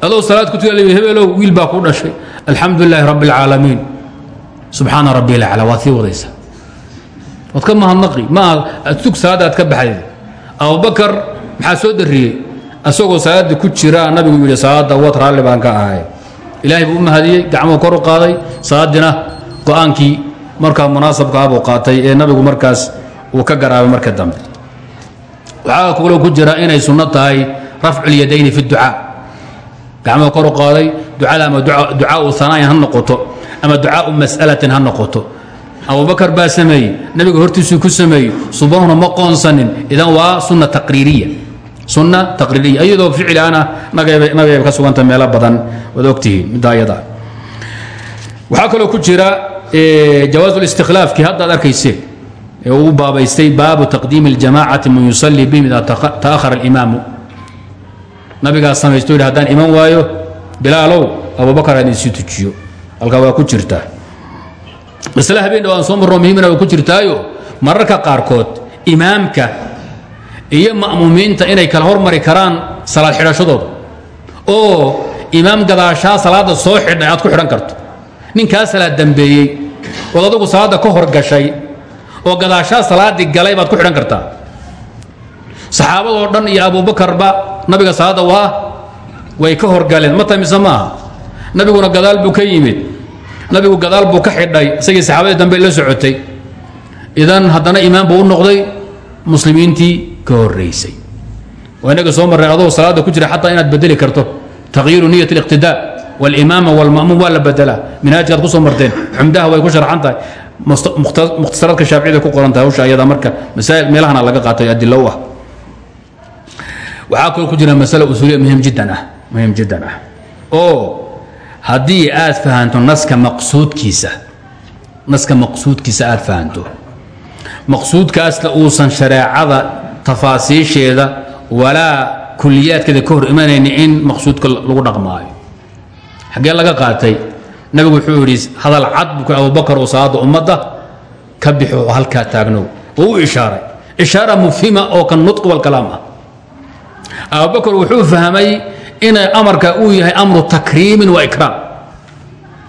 Adoo salaad ku tukanay hebelow wiil baa ku dhashay. Alxamdu lilaahi rabbi اlcaalamiin subxaana rabbi اlaclaa waad sii wadaysaa waad ka mahadnaqi. Ma tug ka baxday abubakar maxaa soo dariyey asagoo salaada ku jira nabigu yidhi salaadda wad raalli baan ka ahay. Ilaahay buu u mahadiyey gacmuhu kor u qaaday. Salaadina go'aankii markaa munaasabka ah buu qaatay ee nabigu markaas uu ka garaabay marka dambe. Waxaa kaloo ku jira inay sunno tahay rafcu lyadayni fi ducaa. Gacmuhu kor u qaaday ducada ama ducaau hanaayan ha noqoto ama ducaau mas'alatin ha noqoto abubakar baa sameeyey. Nabiga hortiisuu ku sameeyey. Subanuhuna ma qoonsanin. Idan waa sunna taqriiriya. Sunna taqriiriya. Iyadoo ficil ana nagayba ka suganta meelo badan. Waad ogtihiin middaa iyada. Waxaa ku jira jawaazu listikhlaafkii haddaad arkayseen ee uu baabaystay baabu taqdiimi اljamacati man yusallii bihim ida ta'ahara اlimaamu nabigaa samaysto yidhi haddaan iman waayo bilaalow abubakar aan isii tujiyo. Halkaa waa ku jirtaa masle habeen dhow aan soo marro muhiimina way ku jirtaayo. Mararka qaarkood imaamka iyo ma'muumiinta inay kala hormari karaan salaad xidhashadooda. Oo imaam gadaashaa salaadda soo xidhay aad ku xidhan karto. Ninkaa salaad dambeeyey ood adugu salaadda ka horgashay oo gadaashaa salaaddii galay baad ku xidhan kartaa. Saxaabadoo dhan iyo abuubakarba nabiga salaadda waa way ka horgaleen. Ma tahay mise maaha? Nabiguna gadaal buu ka yimid nabigu gadaal buu ka xidhay isagii saxaabadii dambe la socotay idan haddana imaam buu u noqday muslimiintii ka horaysay waa inaga soo marray adoo salaada ku jira xataa inaad bedeli karto takhyiiru niyat اliqtidaa wاlimaama wاlma'muum waa la bedelaa minhaajkaad ku soo marteen xumdaha way ku sharxan tahay mukhtasaraadka shaaficida ku qoran tahay hawsha ayada marka masaa'il meelahana laga qaatay adilo u ah waxaa kaloo ku jira masale usuuliya muhim jiddan ah muhim jiddan ah oo haddii aad fahanto naska maqsuudkiisa naska maqsuudkiisa aad fahanto maqsuudkaasna uusan shareecada tafaasiisheeda walaa kuliyaadkeeda ka hor imanayni in maqsuudka lagu dhaqmaayo. Xaggee laga qaatay nabigu wuxuu yidhi hadal cad buu abubakar oo salaada ummadda ka bixo halkaa taagnow oo u ishaaray ishaara mufhima oo kan nutq walkalaam ah. Abubakar wuxuu fahmay inay amarka uu yahay amru takriimin wa ikraam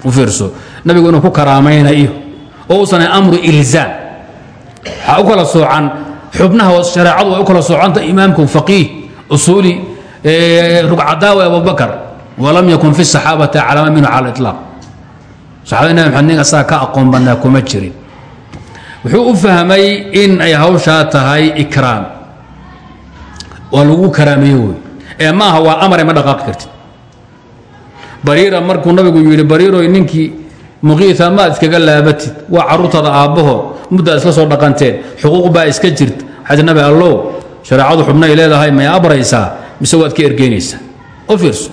u fiirso nabigu inuu ku karaamaynayo oo uusan amru ilzaam waxaa u kala soocan xubnaha shareecadu way u kala soocanta imaamku faqiih usuuli rugcadaawi abubakar walam yakun fi saxaabati calama minhu cala ilaaq saxaabada nabi asaga ka aqoon badnaa kuma jirin. Wuxuu u fahmay in ay hawshaa tahay ikraam waa lagu karaameeye wey ee maaha waa amare ma dhaqaaqi kartid bariira markuu nabigu yidhi bariiroy ninkii muqiita maad iskaga laabatid waa caruurtaada aabbahood muddaad isla soo dhaqanteen xuquuq baa iska jirta waxaad nabi allow shareecadu xubnay leedahay may abraysaa mise waad ka ergeynaysaa u fiirso.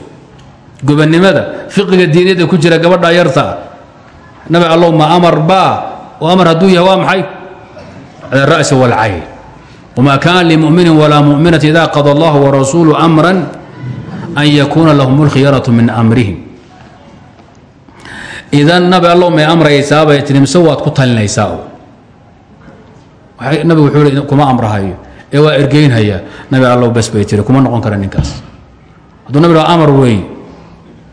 Gobannimada fiqiga diiniyada ku jira gabadha yarta nabi allow ma amar baa? Oo amar hadduu yahay waa maxay? Ara'si waalcayn wma kana limuminin walaa muminati ida qada allah warasuulu amra an yakuuna lahum اlkhiyaraة min amrihim idan nabi allow may amraysaa bay tii mise waad ku talinaysaa nabigu wuxuu i kuma amrahayo ee waa ergeynhaya nabi allow bes bay tiri kuma noqon kara ninkaas hadduu nabi amar weey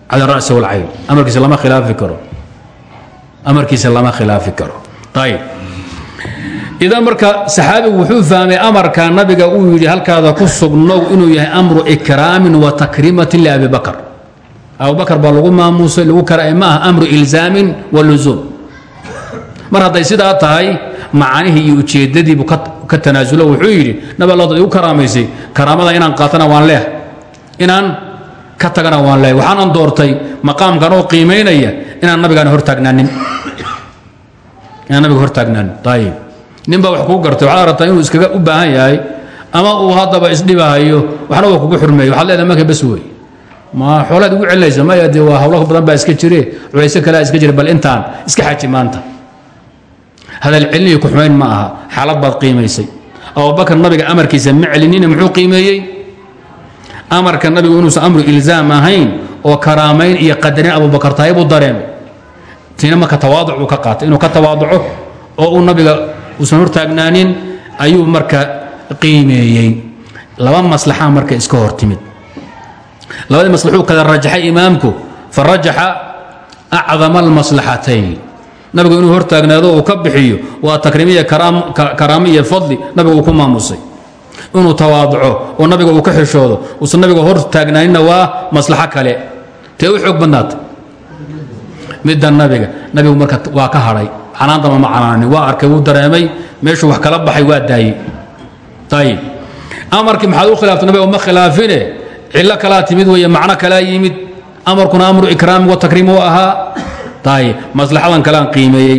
cala ra'si wاlcayn amarkiisa lama khilaafi karo amarkiisa lama khilaafi karo ayb idan marka saxaabigu wuxuu fahmay amarka nabiga uu yidhi halkaada ku sugnow inuu yahay amru ikraamin wa takrimatin liabi bakr abubakar baa lagu maamuusay lagu kara ma amru ilzaamin wa luzuum mar hadday sidaa tahay macanihii iyo ujeeddadiibu ka tanaasulo wuxuu yidhi nabi alla igu karaamaysay karaamada inaan qaatana waan leeh inaan ka tagana waan leeh waxaanan doortay maqaamkan oo qiimaynaya inaan nabigaan hortaagnaanin inaan nabiga hortaagnaanin ayib nin baa wax kuu gartay waxaad inuu iskaga u baahan yahay ama uu haddaba isdhibahayo waxna waa kugu xurmeeyo. Waxaad leedahay marka bas wey ma xoolaad ugu celinaysa maya dee waa hawlo badan baa iska jire culayso kalea iska jira bal intaan iska xaji maanta. Hadal celiniyo ku xumayn ma aha. Xaalad baad qiimaysay. Abubakar nabiga amarkiisa ma celinina muxuu qiimeeyey? Amarka nabigu inuusan amru ilzaam ahayn oo karaamayn iyo qadarin abubakar tahay buu dareemay. Tiina marka tawaaduc ka qaatay. Inuu ka tawaaduco oo uu nabiga uusan hortaagnaanin ayuu marka qiimeeyey. Laba maslaxa marka iska hor timid. Labadii maslaxuu kala rajaxay imaamku farajaxa acdama almaslaxatayn. Nabigu inuu hortaagnaado uu ka bixiyo waa takriimiya karaamo iyo fadli nabiga uu ku maamusay. Inuu tawaaduco oo nabiga uu ka xishoodo uusan nabiga hor taagnaaninna waa maslaxo kale. Tee u xoog badnaata midda nabiga nabigu marka waa ka hadhay canaantama ma canaanin waa arkay wuu dareemay meeshuu wax kala baxay waa daayey ayib amarkii maxaad u khilaaftay nabiga? Ma khilaafine? Cillo kalaa timid weeye macno kalaa yimid. Amarkuna amru ikraami wa takriim u ahaa. Ayib maslaxadan kalean qiimeeyey.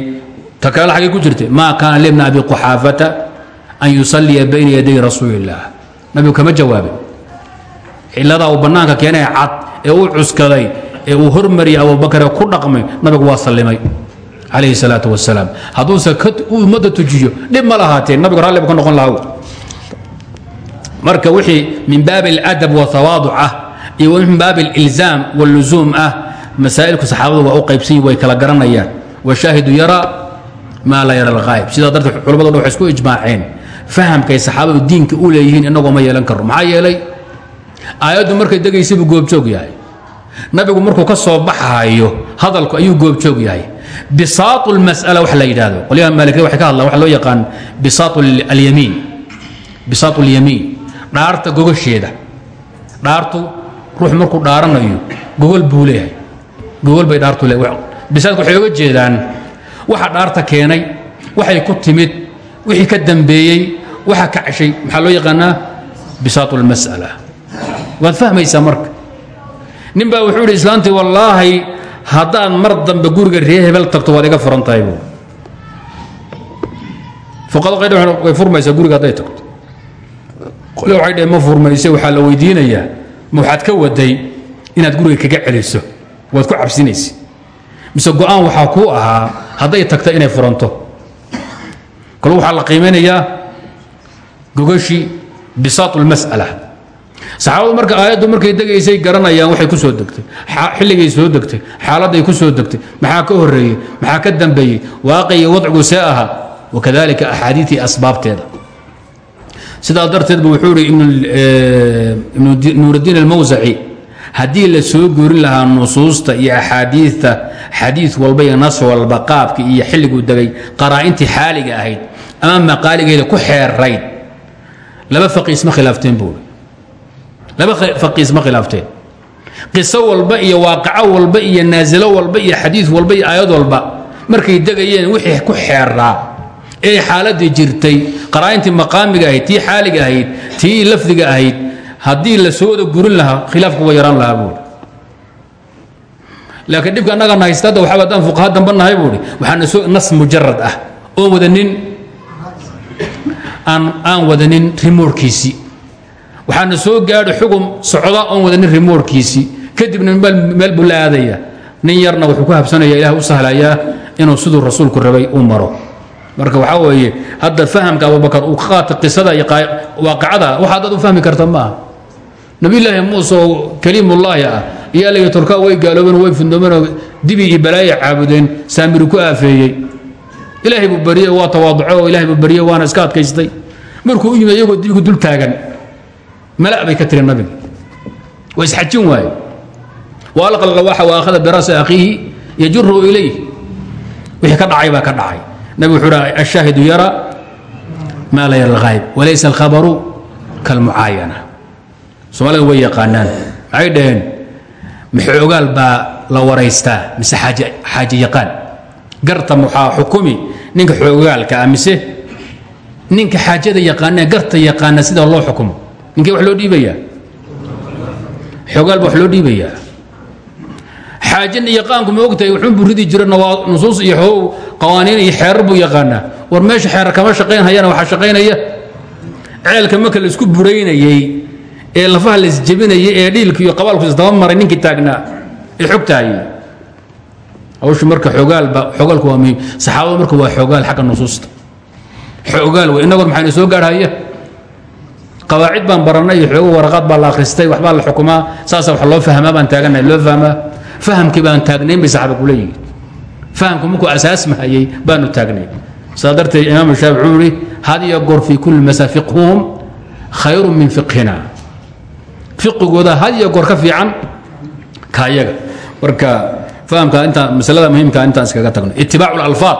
Ta kale xaggay ku jirtay maa kaana libna abi quxaafata an yusalliya bayna yaday rasuuli illaah kama jawaabin. Cilladaa uu bannaanka keenay cad ee u cuskaday ee uu hormariyay abubakar ku dhaqmay nabigu waa sallimay calayhi salaatu wasalaam hadduuse ummadda tujiyo dhib ma lahaateen. Nabigu ralli bu ka noqon lahaa marka wixii min baabi aladab watawaaduc ah iyo min baabi alilzaam walluzuum ah masaa'ilku saxaabadu waa u qaybsan yihiin way kala garanayaan. Washaahidu yaraa maa laa yara alghaayib. Sidaa darteed culamadu dhan waxay isku ijmaaceen fahamkay saxaabadu diinka u leeyihiin innagoo ma yeelan karno. Maxaa yeelay aayaddu markay degaysa buu goobjoog yahay. Nabigu markuu ka soo baxayo hadalku ayuu goobjoog yahay bisaatu lmas'ala wax la yidhaahdo. Qolyaha maalikada waxay ka hadlaan waxa loo yaqaan bisaatu alyamiin. Bisaatu alyamiin. Dhaarta gogosheeda. Dhaartu ruux markuu dhaaranayo gogol buu leeyahay. Gogol bay dhaartu leeyahay. Bisaadku waxa dhaarta keenay waxay ku timid wixii ka dambeeyey waxa ka cashay maxaa loo yaqaanaa? Bisaatu lmas'ala waad fahmaysaa marka. Nin wuxuu islaantii wallaahi haddaad mar dambe guriga ree hebel tagto waad iga furan tahay buu. Fuqado qaydh way furmaysaa guriga hadday tagto. Qole waxay dhaheen ma furmayse waxaa la weydiinayaa. Ma waxaad ka waday inaad guriga kaga celiso. Waad ku cabsinaysa mise go'aan waxaa kuu ahaa hadday tagta inay furanto. Kole waxaa la qiimeynayaa gogoshii bisaatu lmas'ala saxaabadu marka aayaddu markay degaysay garanayaan waxay ku soo degtay. Xilligay soo degtay. Xaaladday ku soo degtay. Maxaa ka horreeyey? Maxaa ka dambeeyey? Waaqiyo wadcigu see ahaa wakadalika axaadiitii asbaabteeda. Sidaa darteed bu wuxuu ihi ibnu nuuraddiin almawsaci haddii la soo gorin lahaa nusuusta iyo axaadiidta xadiid walba iyo nas walba qaabka iyo xilliguu degay qaraa'intii xaaliga ahayd ama maqaaligeeda ku xeerayd laba faqiis ma khilaafteen buui laba faqiis ma khilaafteen qiso walba iyo waaqaco walba iyo naasilo walba iyo xadiid walba iyo aayad walba markay degayeen wixii ku xeeraa ee xaaladii jirtay qaraa'intii maqaamiga ahayd tii xaaliga ahayd tii lafdiga ahayd haddii la soo wada gurin lahaa khilaafku waa yaraan lahaa buui laakiin dhibka annagana haysta hadda waxaa fuqaha damba nahay buuhi waxaana soo nas mujarad ah oon wadanin. Aan aan wadanin rimoorkiisii waxaana soo gaadhi xugum socda oon wadanin rimoorkiisii kadibna meel buu la aadaya nin yarna wuxuu ku habsanaya ilaah u sahlayaa inuu siduu rasuulku rabay u maro. Marka waxaa weeye hadda fahamka abubakar uu qaata qisada iyo waaqicada waxa dad u fahmi karta ma aha. Nabiyulaahi muuse oo kaliimullaahi ah iyo alliga tolkaa way gaaloobeen way findoomenoo dibi iyo caabudeen saamiri ku aafeeyey. Ilaahay buu waa tawaaduco oo ilahay buu bariyey waana markuu u yimid iyagoo dibigu dul taagan mala bay ka tireen nabiga waa isxajin waaye wa alqa alqawaaxa wa akhada bira'si akhiihi yajuru ilayh wixii ka dhacay baa ka dhacay. Nabigu wuxuu uhi ashaahidu yara maa la yara alghaayb walaysa alkhabaru kalmucaayana. Soomaalida way yaqaanaan. Maxay dhaheen maxoogaal baa la waraystaa mise xaaje yaqaan. Garta muxaa xukumi ninka xoogaalka ah mise ninka xaajada yaqaanee garta yaqaana sida loo xukumo ninkee wax loo dhiibayaa xoogaal baa wax loo dhiibayaa xaajana yaqaanku ma ogtahay wuxuun buu ridi jira nusuus iyo xoog qawaaniin iyo xeerar buu yaqaanaa. War meesha xeerar kama shaqayn hayana waxaa shaqaynaya. Ceelka marka la isku buraynayey ee lafaha la isjebinayay ee dhiilka iyo qabaalku isdaba maray ninkii taagnaa. Ee xogtaayey hawshu marka xogaalba xogaalku waa muhiim. Saxaabadu marka waa xogaal xagga nusuusta. Xogaal wey innagood maxayna soo gaarhaya qawaacid baan barannay iyo xoogo waraqaad baa la akhristay waxbaa la xukumaa saasa wax loo fahmaa baan taaganahay loo fahmaa. Fahamkii baan taagnayn bay saxaaba ku leeyihiin fahamku markuu asaasmahayey baanu taagnayn saa darteed imaam shaafici wuxuu yihi had iyo goor fii kulli masa fiqhuhum khayru min fiqhina fiqigooda had iyo goor ka fiican kaayaga marka fahamka inta masalada muhiimka intaan iskaga tagno. Itibaacu lalfaad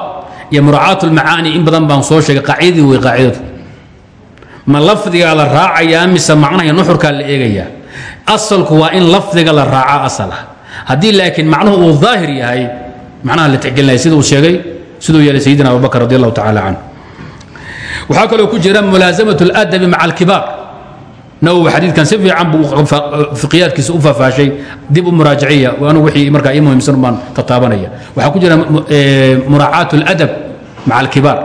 iyo muraacaat lmacaani in badan baan soo sheegay qaacidadii wey qaacidadu ma lafdigaa la raacayaa mise macnaha nuxurkaa la eegayaa asalku waa in lafdiga la raaca asala. Haddii laakiin macnuhu uu daahir yahay macnaha la tixgelinaya sida uu sheegay siduu yeelay sayidina abubakr radi allahu tacaala canhu waxaa kaloo ku jira mulaasamat ladabi maca alkibaar nawowi xadiidkan si fiican buu fiqiyaadkiisa u faahfaashay dib u muraajaciya anigu wixii markaa ii muhiimsan baan tataabanaya waxaa ku jira muraacaat اladab maca alkibaar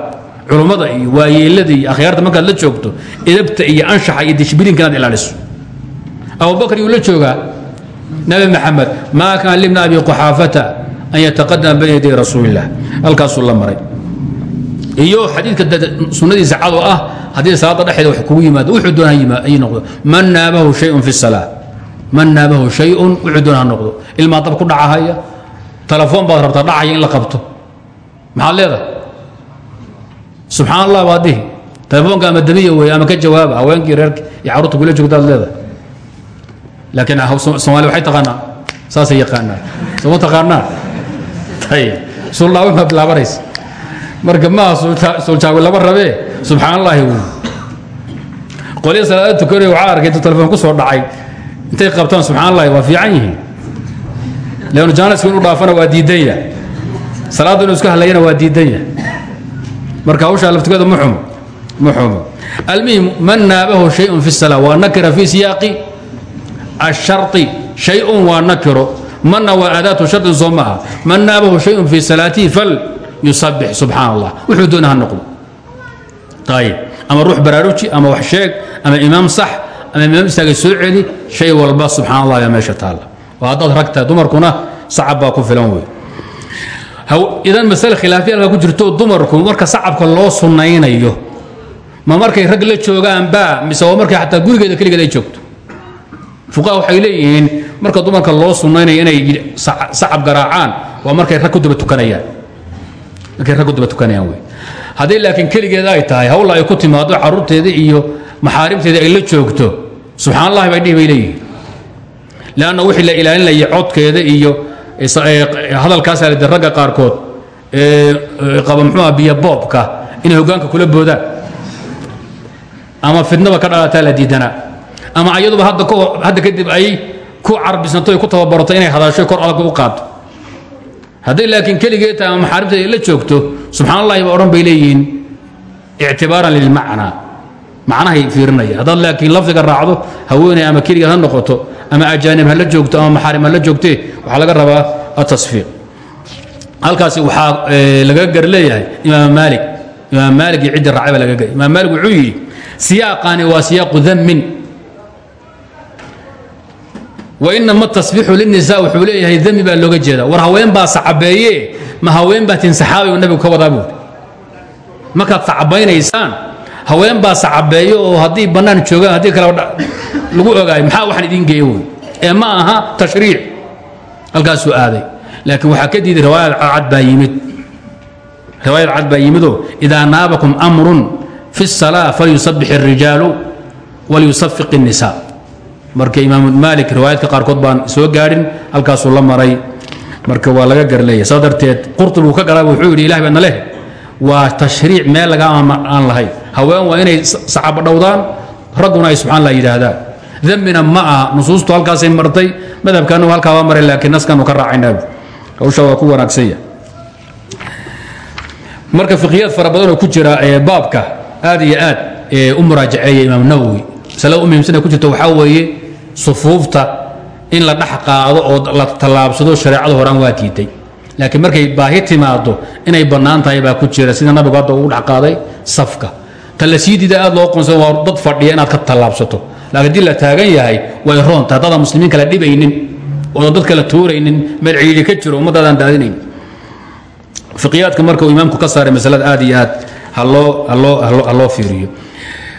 culummada iyo waayeelada iyo akhyaarta markaad la joogto edabta iyo anshaxa iyo dishbiliinka inaad ilaaliso. Abubakr yuu la joogaa nabi maxamed maa kaana libna abi quxaafata an yataqadama bayna yaday rasuuli illah halkaasuu la maray. Iyo xadiidka sunnadiisa cado ah haddii salaada dhexeeda wax kugu yimaado wuxuu doona ay noqdo man naabahu shayun fi salaa man naabahu shayun wuxuu doona ha noqdo. Ilmaa dab ku dhacahaya telefoon baad rabtaa dhacaya in la qabto. Maxaad leedahay subxaan allah baad dhihi. Telefoonka ama dabiya weeye ama ka jawaaba haweenkii reerki iyo carruurta kula joogtaad leedahay. Laakiin soomaali waxay taqaanaa. Saasay yaqaanaa. Sooma taqaanaa? Ayib suldhaawin baa bilaabanaysa marka maaha suljaawi lama rabee subxaan allaahi wey qolya salaada tukanaya waxaa arkay intuu telefoon ku soo dhacay. Intay qabtaan subxaan allahi waa fiican yihiin. Leanu jaaniska inuu dhaafana waa diidanya salaadda inuu iska hadlayana waa diidanya marka hawshaa laftukeeda ma xumo almuhim man naabahu shayun fi sala waa nakira fii siyaaqi ashari shayun waa nakiro. Manna waa aadaatu sharin soo maaha man naabahu shayun fii salaatihi fal yusabix subxaan allah wuxuu doona ha noqdo. Ayib ama ruux baraaruji ama wax sheeg ama imaam sax ama imaam istaagay soo celi shay walba subxaan allah ayaa meesha taalla. Oo haddaad ragtahay dumarkuna sacab baa ku filan wey idan masale khilaafiya halka ku jirto dumarku marka sacabka loo sunnaynayo ma markay rag la joogaan baa mise markay xataa gurigeeda keligeed ay joogto? Fuqaha waxay leeyihiin marka dumarka loo sunnaynayo inay sacab garaacaan waa markay rag ku daba tukanayaan. Markay rag ku daba tukanayaan wey. Haddii laakiin keligeeda ay tahay hawla ay ku timaado carruurteeda iyo maxaarimteeda ay la joogto subxaan bay dhihi bay wixii la ilaalinaya codkeeda iyo hadalkaasaa lade ragga qaarkood qaba muxuuha biyo boobka inay hoggaanka kula boodaan. Ama fidnaba ka dhalataa la diidanaa. Ama ayaduba hadda kadib ay ku carbisanto ku tababarato inay hadasho kor adag u qaado hadday laakiin keligeed tahay ama la joogto subxaan allahi ba odhan bay leeyihiin ictibaaran macnahay fiirinaya. Haddaad laakiin lafdiga raacdo haweeney ama keligeed ha noqoto ama ajaanib ha la joogto ama maxaarim ha la joogtee waxaa laga rabaa atasfiiq halkaasi waxaa laga gar leeyahay imaam maalik. Imaam maalik iyo ciddii raacay baa laga gar imaam maalik wuxuu yidhi siyaaqaani waa siyaaqu dammin wainama tasbiixu linisa wuxuu leeyahay dami baa looga jeeda war haween baa sacabeeye ma haween baa tin saxaabi nabigu ka wadaa buuri markaad sacabaynaysaan haween baa sacabeeyo oo haddii bannaan joogaan haddii kale lagu ogaayo maxaa waxaan idiin geeya wey ee ma aha tashriic halkaasuu aaday laakiin waxaa ka diiday riwaayad cadcad baa yimid riwaayad cad baa yimidoo idaa naabakum amrun fi الsalaa falyusabbix الrijaalu walyusafiq الnisa marka imaam maalik riwaayaadka qaarkood baan soo gaadhin halkaasuu la maray marka waa laga garleeya saa darteed qurطubuu ka gala wuxuu yidhi ilah baadna leh waa tashriic meel laga aan lahayn haween waa inay saxaabo dhowdaan ragguna ay subxaan lah yidhaahdaan. Dembina ma aha nusuustu halkaasay martay madhabkaanu halkaa waa maray laakiin naskanu ka raacaynaa hawsha waa ku wanaagsanya marka fiqiyaad fara badanoo ku jira baabka aad iyo aad u muraajaceeya imaam nawowi masalada u muhimsana ku jirta waxaa weeye sufuufta in la dhex qaado oo la tallaabsado shareecada horaan waa diiday laakiin markay baahi timaado inay bannaan tahay baa ku jira. Sida nabigu hadda ugu dhex qaaday safka. Ta la sii diida aad loo qoonsado waa dad fadhiya inaad ka tallaabsato. Laakiin haddii la taagan yahay way roonta. Haddaadan muslimiin kala dhibaynin oodan dad kala tuuraynin meel ciidi ka jiro ummaddaadaan daadinayn fiqiyaadka marka uu imaamku ka saaray masalada aad iyo aad haloo haloo ha loo fiiriyo.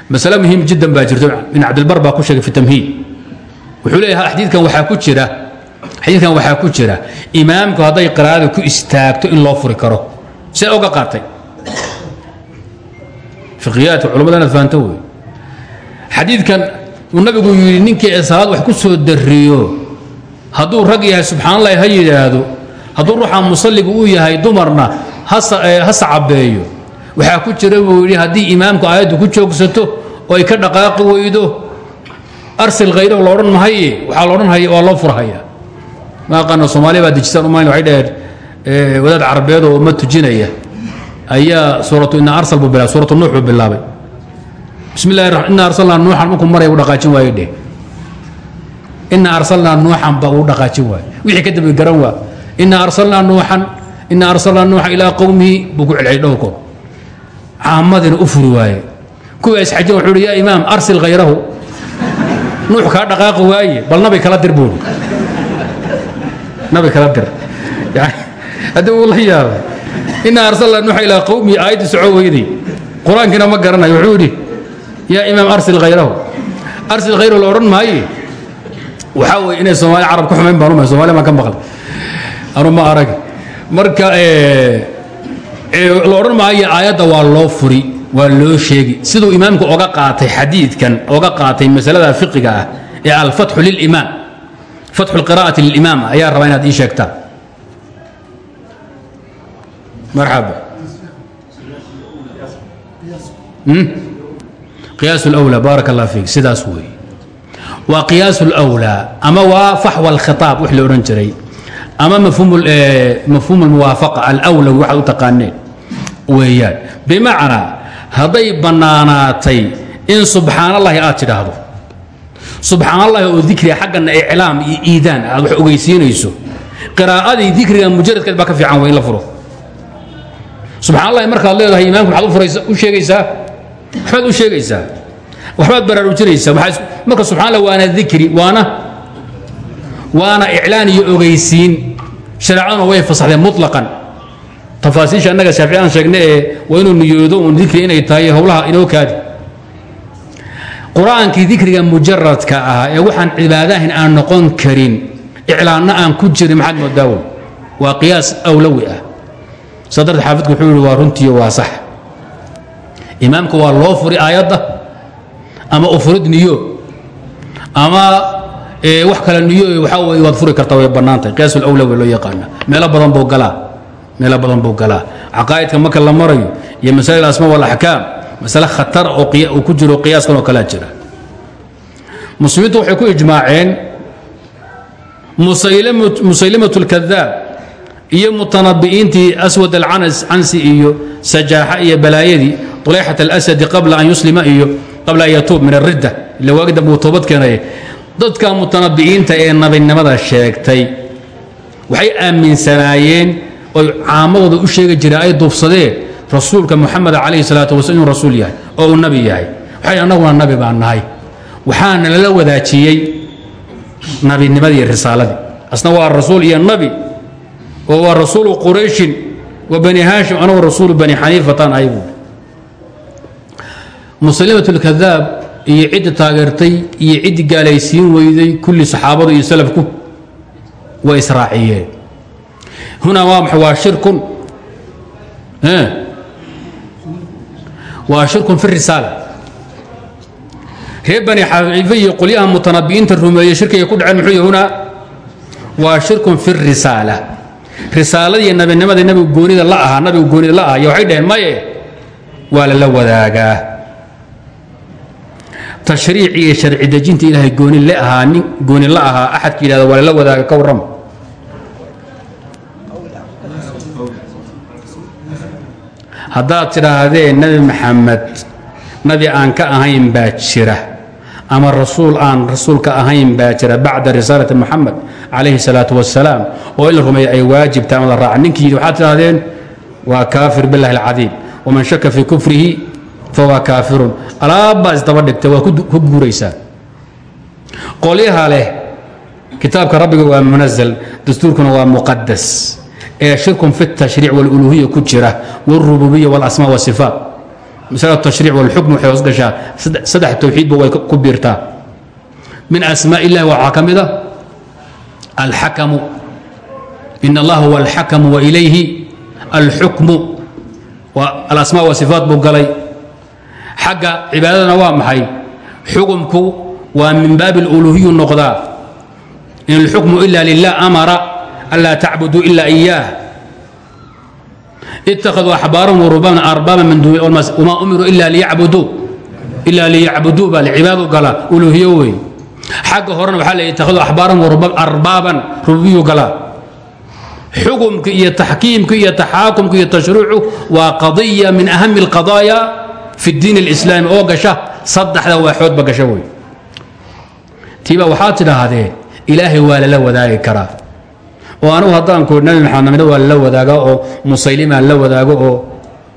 Masale muhiim jiddan baa jirto ibn cabdilbar baa ku sheegay fi tamhiid. Wuxuu leeyahay xadiidkan waxaa ku jira xadiidkan waxaa ku jira imaamku hadday qiraa'ada ku istaagto in loo furi karo. See oga qaatay. Fiqiyaadka culamada inaad fahanto wey xadiidkan uu nabigu yidhi ninkii salaad wax ku soo dariyo hadduu rag yahay subxaan allahi ha yidhaahdo hadduu ruuxa musalligu uu yahay dumarna ha sacabeeyo waxaa ku jira buu yidhi haddii imaamku aayaddu ku joogsato oo ay ka dhaqaaqi weydo arsil khayrahu la odhan mahaye? Waxaa la odhan haya waa loo furhaya ma aqaano soomaaliya baa dejisaan umayn waxay dhaheen wadaad carabeed oo uma tujinaya ayaa suuratu ina arsal buu bilaabay suuratu nuux buu bilaabay. Bismi llahi raxmaan ina arsalnaa nuuxan markuu maraya u dhaqaajin waaye dheh. Ina arsalnaa nuuxan ba uu dhaqaajin waaye wixii ka dambe garan waa ina arsalnaa nuuxan ina arsalnaa nuuxan ilaa qowmihi buu ku celceliyay dhowrkood caamadina u furi waaye. Kuwa isxajin wuxuu uhi yaa imaam arsil khayrahu nuux kaa dhaqaaqi waaye bal nabi kala dir buuri nabi kala dir. Haddii uu la yaabay ina arsalnaa nuuxa ilaa qowmihi aayaddi soco weyday qur'aankiina ma garanayo wuxuu yidhi yaa imaam arsil khayrahu. Arsil khayrahu la odhan maaye? Waxaa weye inay soomaali carab ka xumayn baan umay somalia baan ka maqlay. Anu ma arag marka la odhan maayo aayadda waa loo furi waa loo sheegi. Siduu imaamku oga qaatay xadiidkan oga qaatay masalada fiqiga ah ee alfatxu lilimaam fatxu qira'ati lilimaam ayaa rabaa inaad ii sheegtaan marxaba. Hmm? Qiyaas lwlaa baarak allah fiik sidaas weeye waa qiyaas lwlaa ama waa faxwa alkhitaab wix la odhan jiray. Ama mafhuum almuwaafaqa alwla waxaad u taqaaneen. Weeyaan. Bimacnaa hadday bannaanaatay in subxaan allahi aad tidhaahdo subxaan allahi oo dikriga xaggana iclaam iyo iidaan aad wax ogeysiinayso. Qiraa'adii dikriga mujaradkeed baa ka fiican wey in la furo. Subxaan allahi markaad leedahay imaamku maxaad u furaysa u sheegaysaa? Waxbaad u sheegaysaa? Waxbaad baraarujinaysaa marka subxan allah waana dikri waana waana iclaan iyo ogeysiin. Shareecaduna way fasaxdeen muطlaqan tafaasiisha annaga shaafici aan ee waa inuu niyoodo uun dikri inay tahay howlaha inoo kaadi qur'aankii dikriga mujaradka ah ee waxaan cibaadahin aan noqon karin iclaanna aan ku jirin maxaad moodaawo waa qiyaas awlowi ah. Saa darteed xaafidku wuxuu yihi waa runtiiyo waa sax. Imaamka waa loo furi aayadda ama ufurid niyo ama wax kale niyo waxaa wey waad furi kartaa way bannaantahay qiyaasul awla way loo yaqaana meelo badan buu galaa. Meelo badan buu galaa. Caqaa'idka marka la marayo iyo masaa'il asma walaxkaam masale khatar oo ku jiro qiyaaskan oo kalea jira. Muslimiintu waxay ku ijmaaceen musaylimat اlkadaab iyo mutanabi'iintii aswad alcansi iyo sajaaxa iyo balaayadii uleyxat alasadi qabla an yuslima iyo qabla an yatuub min aridda ila waagi dambe uu toobad keenaya dadka mutanabi'iinta ee nabinimada sheegtay waxay aaminsanaayeen oy caamadooda u sheegi jireen ay duubsadeen rasuulka muxamed calayhi salaatu waslam inuu rasuul yahay oo uu nabi yahay. Waxay annaguna nabi baan nahay. Waxaana lala wadaajiyey nabinimadii iyo risaaladii. Asna waa rasuul iyo nabi oo waa rasuulu qurayshin wa bani haashim anugu rasuulu bani xaniifataan ahay buui muslimat اlkadaab iyo ciddi taageertay iyo ciddi gaalaysiin weyday kulli saxaabadu iyo salafku way israaciyeen. Hunaa waa maxay waa shirkun waa shirkun fi risaala. Reer bani xaniife iyo qolyaha mutanabi'iinta shirkiga ku dhaceen muxuu hunaa waa shirkun fi risaala. Risaaladii nabinimadii nabigu goonida la ahaa nabigu goonida la ahaa waxay dhaheen maye waa lala wadaagaa. Tashriici iyo sharci dejinta ilaahay gooni le ahaa nin gooni la ahaa axadka yidhahda waa lala wadaaga ka warrama haddaad tidhaahdeen nebi maxamed nabi aan ka ahayn baa jira ama rasuul aan rasuulka ahayn baa jira bacda risaalati muxamed calayhi salaatu wasalaam oo in la rumeeya ay waajibta ama la raaca ninkii yidhi waxaad tidhahdeen waa kaafir billahi alcadiim waman shaka fii kufrihi fahuwa kaafirun. Alaabbaa isdaba dhigtay waa ku guuraysaa. Qolyaha leh kitaabka rabbiga waa munazal dastuurkuna waa muqadas ee shirkun fi tashriic waluluhiya ku jira wاlrububiya wاlasmaa wasifaat masala tashriic walxukm waxay hoos gashaa saddex towxiidba way ku biirtaa min asmaa illahi waxaa ka mida alxakamu in allaha huwa alxakamu wailayhi alxukmu alasmaa wasifaat buu galay xagga cibaadadana waa maxay xukumku waa min baabi اluluhiyu noqdaa in اlxukmu ila lilah amara anlaa tacbuduu ila iyaah itakaduu axbaarahum warubaban arbaaba min duni wamaa umiruu ila liyacbuduu ilaa liyacbuduu baa cibaado galaa uluuhiyo wey xagga horena waxaa la itakaduu axbaarahum arbaaban rububiyu galaa xukumka iyo taxkiimka iyo taxaakumka iyo tashruucu waa qadiya min ahami alqadaaya fi diin اlislaami oo gasha saddexda waaxoodba gasha wey tiibaa waxaad tidhaahdee ilaahay waa lala wadaagi karaa oo anugu haddaan ku nabi maxamedna waa lala wadaaga oo musaylimaa la wadaago oo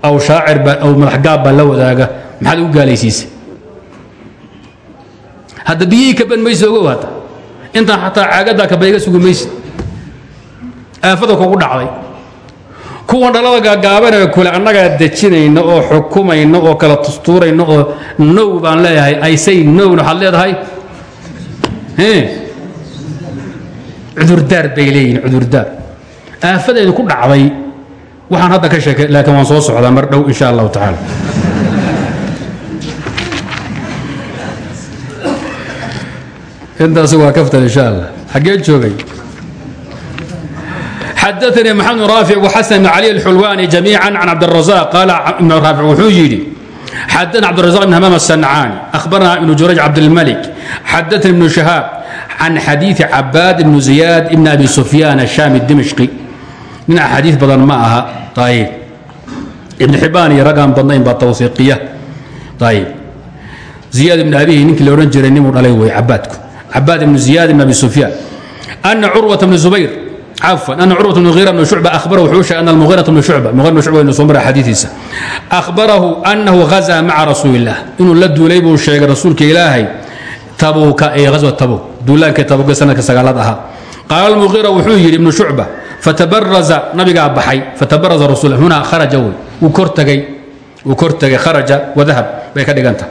aw shaacir baa aw madaxgaab baa la wadaaga. Maxaad ugu gaalaysiisay? Hadda biyihii kaban maysa ogow hadda intaan xataa caagaddaa kaba iga sugi maysid. Aafada kugu dhacday. Kuwan dhalada gaagaabanee kule annagaa dejinayno oo xukumayno oo kala tustuurayno oo now baan leeyahay aysay nowna waxaad leedahay cudurdaar bay leeyihin cudurdaar aafadaydu ku dhacday waxaan hadda ka sheekay laakiin waan soo socdaa mar dhow insha allahu tacaala intaasi waa kaftan insha allah xaggee joogay xadaثnي mxamed بن raafic وxasan بn cali الxulwani جamيiعا can cabdالرaزاq qaal ibn raafic wuxuu yidhi xadana cabdالرaزاq بn hamaam السaنcaani أkhbarana ibn jurayj cabdالmلك xadaثnي ibn شhahaab can xadiii cabaad ibnu ziyaad ibn abi sufyaan ashaami dimishqi nin axaadii badan ma aha ibn xibbaan iyo raggaan badnayn baa tawsiiqiya ziyaad ibn abihi ninkii la odhan jiray ninuu dhalay wey cabaadku cabaad ibnu ziyaad ibn abi sufyaan ana curwata bni zubayr cafan ana curwata bn muhiira bn shucba ahbarahu wuxuu sheegay ana muhiirata bn shucba muhiira bn shucba inu soo maray xadiidiisa akhbarahu annahu ghazaa maca rasuuli illah inuu la duulay buu sheegay rasuulka ilaahay tabuuka ee haswa tabuk duulaanka tabuuke sanadka sagaalaad ahaa. Qaala muqira wuxuu yidhi ibnu shucba fatabaraza nabigaa baxay fatabaraza rasul hunaa kharaja wey wuu kor tagay wuu kor tegay kharaja wadahab bay ka dhigan tahay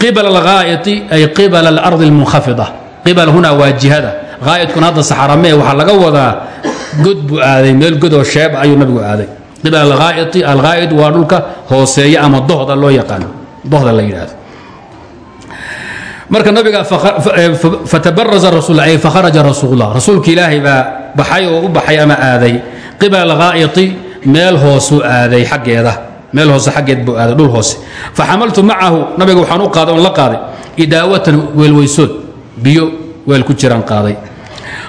qibala alghaayati ay qibala alardi almunkhafida qibal hunaa waa jihada. Ghaayadkun hadda saxaramee waxaa laga wadaa god buu aaday meel god oo sheeb ayuu nabigu aaday. Qibala alghaayati alghaayad marka nabiga fatabaraza rasul ay fakharaja rasuullah rasuulka ilaahay baa baxay oo u baxay ama aaday. Qibala alghaa'iti meel hoosuu aaday xaggeeda. Meel hoose xaggeed buu aaday dhul hoose. Faxamaltu macahu nabiga waxaan u qaaday oon la qaaday idaawatan weelweysood. Biyo weel ku jiraan qaaday.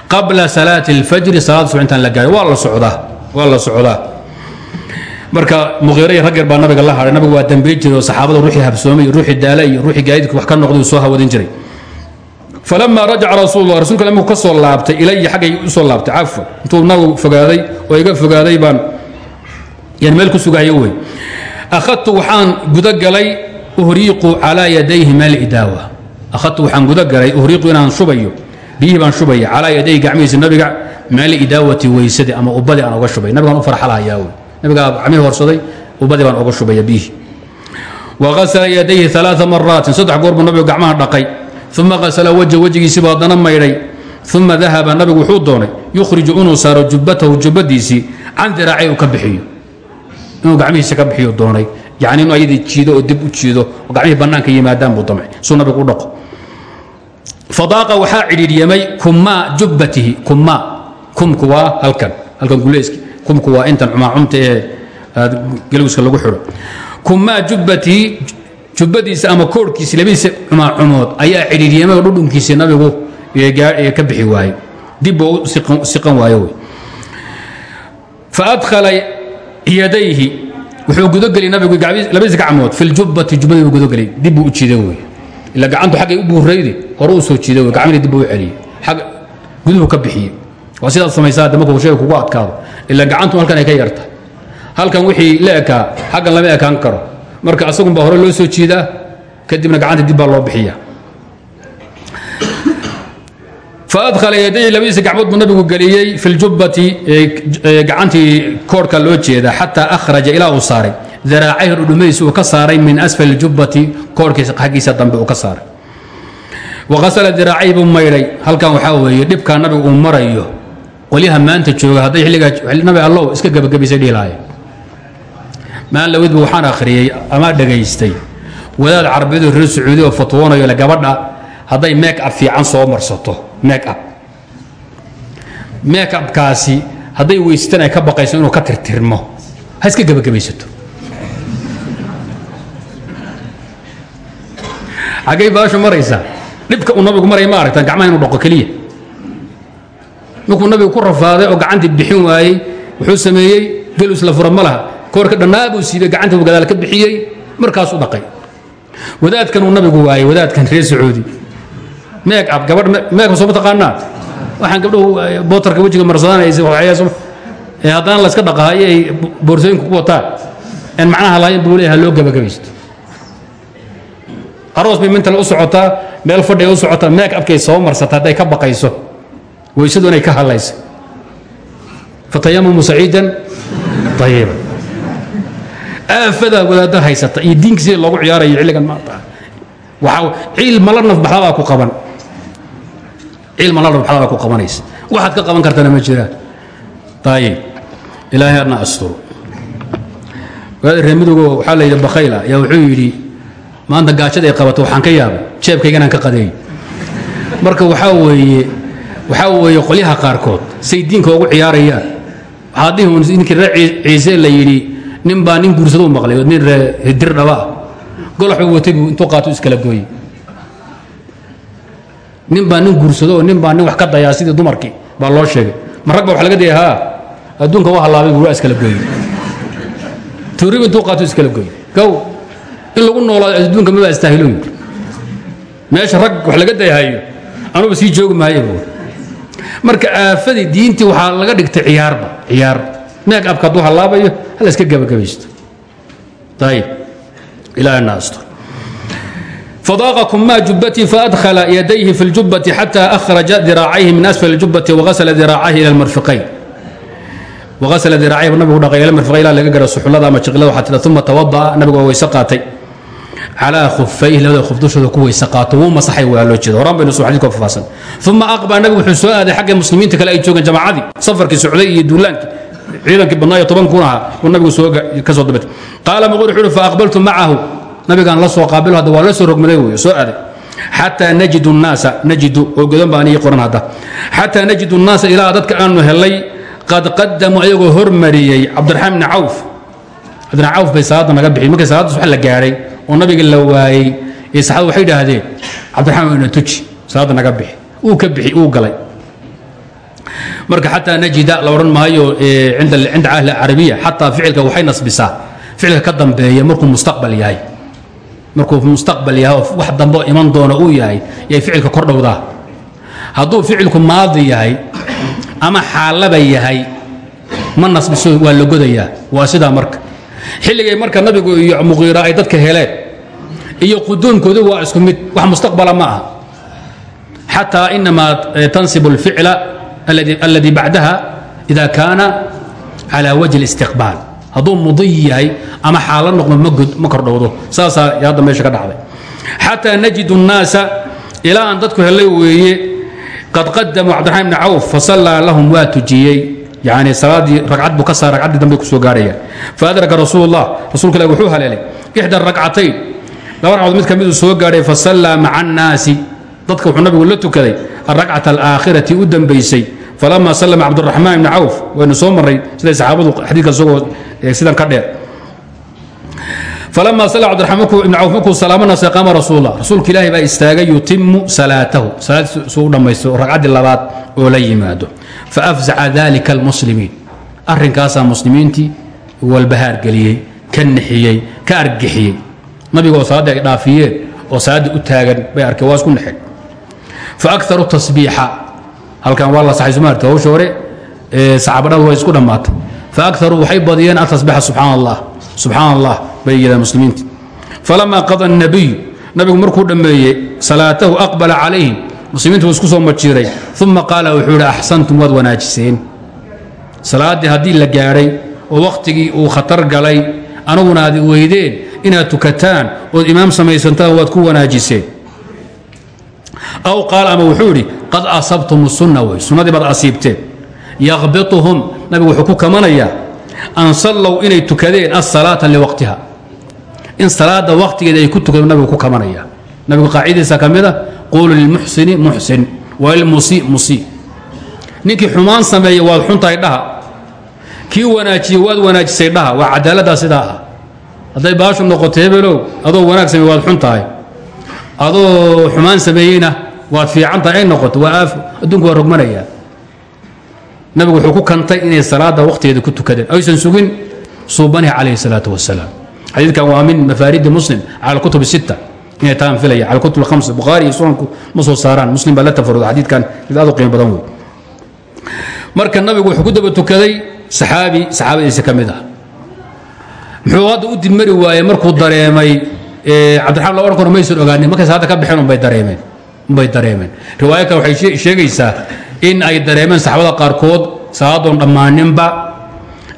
Qabla salaati اlfajri salaad subax la gaaray waa la socdaa waa la socdaa marka muqiira iyo raggeer baa nabiga la hadhay. Nabiga waa dambey jiray oo saxaabada ruuxii habsoomay iyo ruuxii daala iyo ruuxii gaadiidka wax ka noqday uu soo hawadin jiray. Falama rajaca rasuulullah rasuulka alle markuu ka soo laabtay ilaya xaggay u soo laabtay. Cafwa intuu nabigu fogaaday oo iga fogaaday baan yan meel ku sugahayo wey akhadtu waxaan gudagalay uhriiqu calaa yadayhi meel idaawa. Akhadtu waxaan gudagalay uhriiqu inaan shubayo biyihii baan shubaya calaa yadayhi gacmihiisa nabiga meel idaawati weysadi ama ubadii aan oga shubay. Nabigaan u farxalahayaa wey nabigaa gacmihii horsaday ubadii baan oga shubaya biyihii waasla yadayhi aa maraatin saddex goor buu nabigu gacmaha dhaqay. Uma asla wajha wejigiisiibu haddana maydhay. Uma dahaba nabigu wuxuu doonay yukhriju inuu saaro jubbatahu jubbadiisii can diraacay ka bixiyo. Inuu gacmihiisa ka bixiyo doonay. Yani inuu ayadii jiido oo dib u jiido oo gacmihii bannaanka yimaadaan buu damcay suu nabigu u dhaqo. Fadaaqa waxaa cidhiidhyamay kummaa jubbatihi kummaa. Kumku waa halkan halkan guleyski kumku waa intan cumaacumta ee gelwiska lagu xidho kummaa jubbatihi jubbadiisa ama koorhkiisi labadiisa cumaacumood ayaa cidhiiryamay oo dhudhunkiisii nabigu ka bixi waaye dib buu u siqan waayo wey. Faadkhala yadayhi wuxuu gudogeli nabigu labadiisa gacmood fi ljubbati jubbadii buu gudogeli dib buu u jiiday wey. Ila gacantu xaggay u buuraydi hore u soo jiiday wey. Gacmihii dib buu u celiyey. Xag guduhu ka bixiyey. Waa sidaad samaysaa hadda markuu shayga kugu adkaado ila gacantu halkan ay ka yarta. Halkan wixii la ekaa lama ekaan karo. Marka asagun baa hore loo soo jiidaa kadibna gacanta dib loo bixiya faadkhala yadayhi labadiisa gacmood buu nabigu geliyey fi ljubbati gacantii koorhka loo jeeda xataa akhraja ilaa uu saaray. Uu ka saaray min asfali jubbati koorhkiisa xaggiisa dambe uu ka saaray. Waqasala diraacayhi buu maydhay. Halkan waxaa weeye dhibkaa nabigu uu qolyaha maanta jooga hadday xilligaa nabi allow iska gebagabaysay dhihi lahaayeen maalin lawidba waxaan akhriyey ama dhegaystay. Wadaad carabiyadu reer sacuudi oo fatwoonayo le gabadha hadday make up fiican soo marsato make up make upkaasi hadday weysatan ay ka baqayso inuu ka tirtirmo. Ha iska gebagabaysato xaggay baashu maraysaa. Dhibka uu nabigu maraya ma aragtaan gacmaha inuu dhaqo keliya markuu nabigu ku rafaaday oo gacantii bixin waayey wuxuu sameeyey gelus la fura ma laha. Koorka dhannaa buu siibay gacanta buu gadaal ka bixiyey markaasuu dhaqay. Wadaadkan uu nabigu waayey wadaadkan reer sacuudi. Meeg ab gabadh meeg soo mataqaanaa? Waxaan gabdhahu bootarka wejiga marsadanaysay ee haddana la iska dhaqaayo ay boorsooyinka ku wataan. En macnaha lahayn buu leeyahay loo gabagabaysto aroos bay mintal u socotaa meel fadhi ay u socotaa meeg abkay soo marsata hadday ka baqayso weysadu inay ka hadlayso fatayamamu saciidan. Ayiba aafadaa wadaadda haysata iyo diinka sida loogu ciyaarayo xilligan maanta. Waxaa cilma la nafbaxdabaa ku qaban. Cilma la nafbaxdabaa ku qabanaysa waxaad ka qaban kartana ma jiraan ayib ilaahay adna asturo wadaad reer midowgo waxaa la yidhi bakhayla yaa wuxuu yidhi maanta gaajada ay qabato waxaan ka yaabay jeebkayga inaan ka qadeeyo marka waxaa weeye waxaa weeye qolyaha qaarkood say diinka ugu ciyaarayaan. Waxaa dhihi ninkii reer ciise la yidhi nin baa nin guursadou maqlay nin dir dhaba ah golaxuu watay intuu qaato iskala gooyey. Nin baa nin guursado nin baa nin wax ka dayaa sidii dumarkii baa loo sheegay. Ma rag wax laga daya haa? Adduunka waa hallaabay waa iskala gooyey. Tuuriba intuu qaato iskala gooyey. Gow in lagu noolaado adduunka maba istaahilo meesha rag wax laga dayahayo anuba sii joogi maayo marka aafadii diintii waxaa laga dhigtay ciyaarba ciyaar meeg abka hadduu hallaabayo hala iska gebagabaysto ayib ilaahna astur فضاق كما جبتي فأدخل يديه في الجبة حتى أخرج ذراعيه من أسفل الجبة وغسل ذراعيه إلى المرفقين وغسل ذراعيه النبي دقى إلى المرفقين لا لقى السحلة ما شغله حتى ثم توضأ calaa khufayhi labada khuf dushooda ku weyse qaato wuu masaxay waa loo jeeda horaan baynu soo xadiidka faahfaahsan uma aqba nabigu wuxuu soo aaday xagga muslimiinta kale ay joogeen jamacadii safarkii socday iyo duulaankii ciidankii badnaa iyo toban kun ahaa uu nabigu soo ka soo dabet qaala maqul wuxuu fa aqbaltu macahu nabigaan la soo qaabilo hadda waa la soo rogmaday weeye soo aaday xataa najidu nnaasa najidu oo godan baan ii qoran hadda xataa najidu nnaasa ilaa dadka aanu helay qad qadamuu ayagoo hormariyey cabdiraxmaan bni cawf cabdiraxmaan cawf bay salaadda naga bixiyey markii salaadda subax la gaadhay oo nabiga la waayey ee saxaabadu waxay idhaahdeen cabdiraxmaan ina tuji salaadda naga bixi. Uu ka bixi uu galay. Marka xataa najida la odhan maayo cinda ahli carabiya xataa ficilka waxay nasbisaa. Ficilka ka dambeeya markuu mustaqbal yahay. Markuu mustaqbal yahay oo wax dambe iman doona uu yahay yay ficilka kor dhowdaa. Hadduu ficilku maadi yahay ama xaalaba yahay ma nasbiso waa la godayaa. Waa sidaa marka. Xilligay marka nabigu iyo muqiira ay dadka heleen iyo quduumkoodu waa isku mid wax mustaqbala ma aha xataa inamaa tansib اlficla alladii bacdaha ida kaana calى wajhi اlistiqbaal hadduu mudiy yahay ama xaalo noqdo ma kordhowdo saasaa hadda meesha ka dhacday xataa najidu الnaasa ilaa aan dadku helay weeye qad qadamuu cabdiraxmaan bni cawf fasallaa lahum waa tujiyey yani salaadii ragcad buu ka saa ragcaddii dambe kusoo gaarhayaan faadraka rasuul اllah rasulka ilah wuxuu haleelay ixda rakcatayn laba ragcadood mid ka soo gaadhay fasallaa maca annaasi. Dadka wuxuu nabigu la tukaday alrakcata alaakhirati u dambaysay. Falama sallama cabdiraxmaan ibni cawf waynu soo marray siday saxaabadu xadiidka isagoo sidan ka dheer. Falama salla cabdiraxmaan ibni cawf markuu salaamo nasay qaama rasuulullah. Rasuulka ilaahi baa istaagay yutimu salaatahu. Salaaddiisa suu u dhammaysto ragcaddii labaad oo la yimaado. Faafzaca dalika almuslimiin. Arrinkaasaa muslimiintii walbahaar geliyey ka nixiyey ka argixiyey nabiga oo salaaddii ay dhaafiyeen oo salaaddii u taagan bay arkeen waa isku nexeen faakaru tasbiixa halkan waa la saxay somaarta hawsha hore saxaabadhada way isku dhammaatay. Faakaru waxay badiyeen atasbixa subxaan allah bay yidhahdeen muslimiinta falama qada الnabiy nabigu markuu dhammeeyey salaatahu aqbala calayhim muslimiintu wuu isku soo majiiray. Uma qaala wuxuu yidhi axsantum waad wanaajiseen. Salaaddii haddii la gaadhay oo wakhtigii uu khatar galay aniguna aad weydeen inaad tukataan ood imaam samaysantaan waad ku wanaajiseen. Aw qaal ama wuxuu idhi qad asabtum sunna wey sunnadii baad asiibteen. Yaqbituhum nabigu wuxuu ku kamanayaa an sallow inay tukadeen asalaata liwaqtiha. In salaada waqtigeeda ay ku tukadeen nabigu ku kamanaya. Nabigu qaacidadiisa ka mid a quulu lilmuxsini muxsin walilmusii musii ninkii xumaan sameeya waad xuntahay dhaha. Kii wanaajiye waad wanaajisay dhaha. Waa cadaaladdaa sidaa ah hadday baashu noqoto hebelow adoo wanaag sameye waad xun tahay. Adoo xumaan sameeyeyna waad fiican tahay ay noqoto waa aaf adduunku waa rogmanayaa. Nabigu wuxuu ku kantay inay salaada waqtigeeda ku tukadeen. Aysan sugin suubanihi calayhi salaatu wasalaam xadiidkan waa min mafaaridi muslim cala kutub sita inay taan filaya cala kutub khams bukhaari iyo sunanku ma soo saaraan. Muslim baa la tafaruda xadiidkan mid aad u qiimo badan wey marka nabigu wuxuu ku daba tukaday saxaabi saxaabadiisa ka mid ah muxuu hadda u dibmari waayey markuu dareemay cabdiraxmaan la odhan karo maysan ogaanin markay salaada ka baxeen unbay dareemeen unbay dareemeen. Riwaayo kale waxay sheegaysaa in ay dareemeen saxaabada qaarkood salaadoon dhammaaninba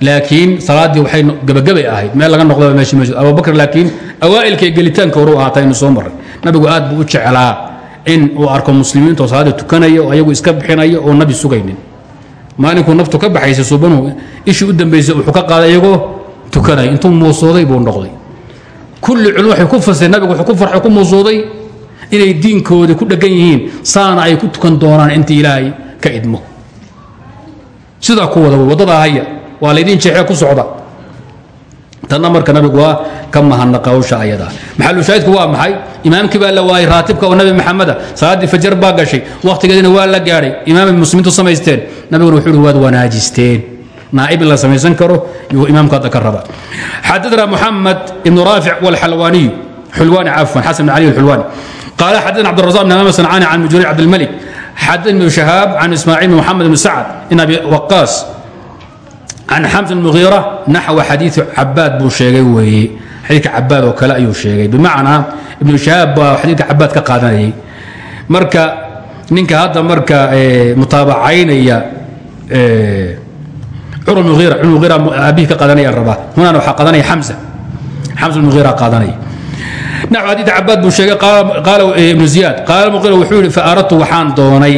laakiin salaaddii waxay gebagabay ahayd. Meel laga noqdaba meesha meesha abubakr laakiin awaa'ilka ee gelitaanka horu ahaata aynu soo marray. Nabigu aad buu u jeclaa in uu arko muslimiinta oo salaada tukanaya oo ayagu iska bixinaya oo nabi sugaynin. Maalinkuu naftu ka baxaysay subanuhu ishii u dambaysay wuxuu ka qaaday iyagoo tukanaya intuu muusooday buu noqday. Kulli culum waxay ku fasireen nabigu wuxuu ku farxay ku muusooday inay diinkoodii ku dheggan yihiin. Saana ay ku tukan doonaan inta ilaahay ka idmo. Sidaa ku wada wey haya waa laydin jeexee ku socda. Tanna marka nabigu waa ka mahadnaqa hawsha ayadaa maxalushaahidku waa maxay? Imaamkii baa la waayey raatibka oo nabi maxameda salaaddii fajar baa gashay wakhtigeedina waa la gaadhay imaamay muslimiintu samaysteen. Nabiguna wuxuu waad wanaajisteen naaib in la samaysan karo yuu imaamku hadda ka raba xadana muxamed ibnu raafic walxalwaaniyu xulwaani cafwan xasan bn cali alxulwaani. Qaala xadana cabdiraزaq bn amaam sancaani can mujuri cabdilmalik xadana ibnu shahaab can ismaaciil bn moxamed bn sacd in abi waqaas can xamsa muhiira naxwa xadiiu cabaad buu sheegay weeye xadiidka cabaad oo kale ayuu sheegay. Bimacnaa ibnu shahaab baa xadiidka cabaad ka qaadanayay. Marka ninka hadda marka mutaabacaynaya abii ka adanaya rabaa. Hunaan waxaa qadanaya xamsa xamsa muhiira qaadanaya. Naxو xadiiث cabaad buu sheegay qaala eh, ibnu ziyaad qaala muqira wuxuu yidhi faaradtu waxaan doonay.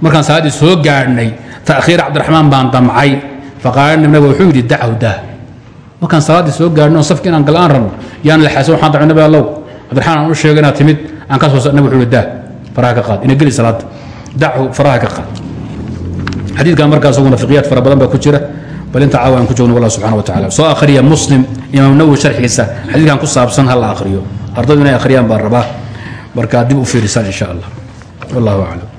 Markaan salaadii soo gaadhnay ta'khiira cabdiraxmaan baan damcay. Faqaala nabiga wuxuu yidhi dachow dah markaan salaaddii soo gaadhnay oo safki inaan galaan rabno yaan laxaysan waxaan damcay nabi allow. Cabdiraxmaan aan u sheegay inaad timid aan ka soo nabi wuxuu yidhi dah faraha ka qaad. Ina geli salaada dachow faraha ka qaad. Xadiidkan markaa isaguna fiqiyaad fara badan baa ku jira bal inta caawa aan ku joogno wallah subxana wa tacala soo akhriya muslim imaam nawowi sharxigiisa xadiidkan ku saabsan ha la akhriyo. Ardaydu inay akhriyaan baan rabaa. Markaa dib u fiirisaan insha allah. Wallahu aclam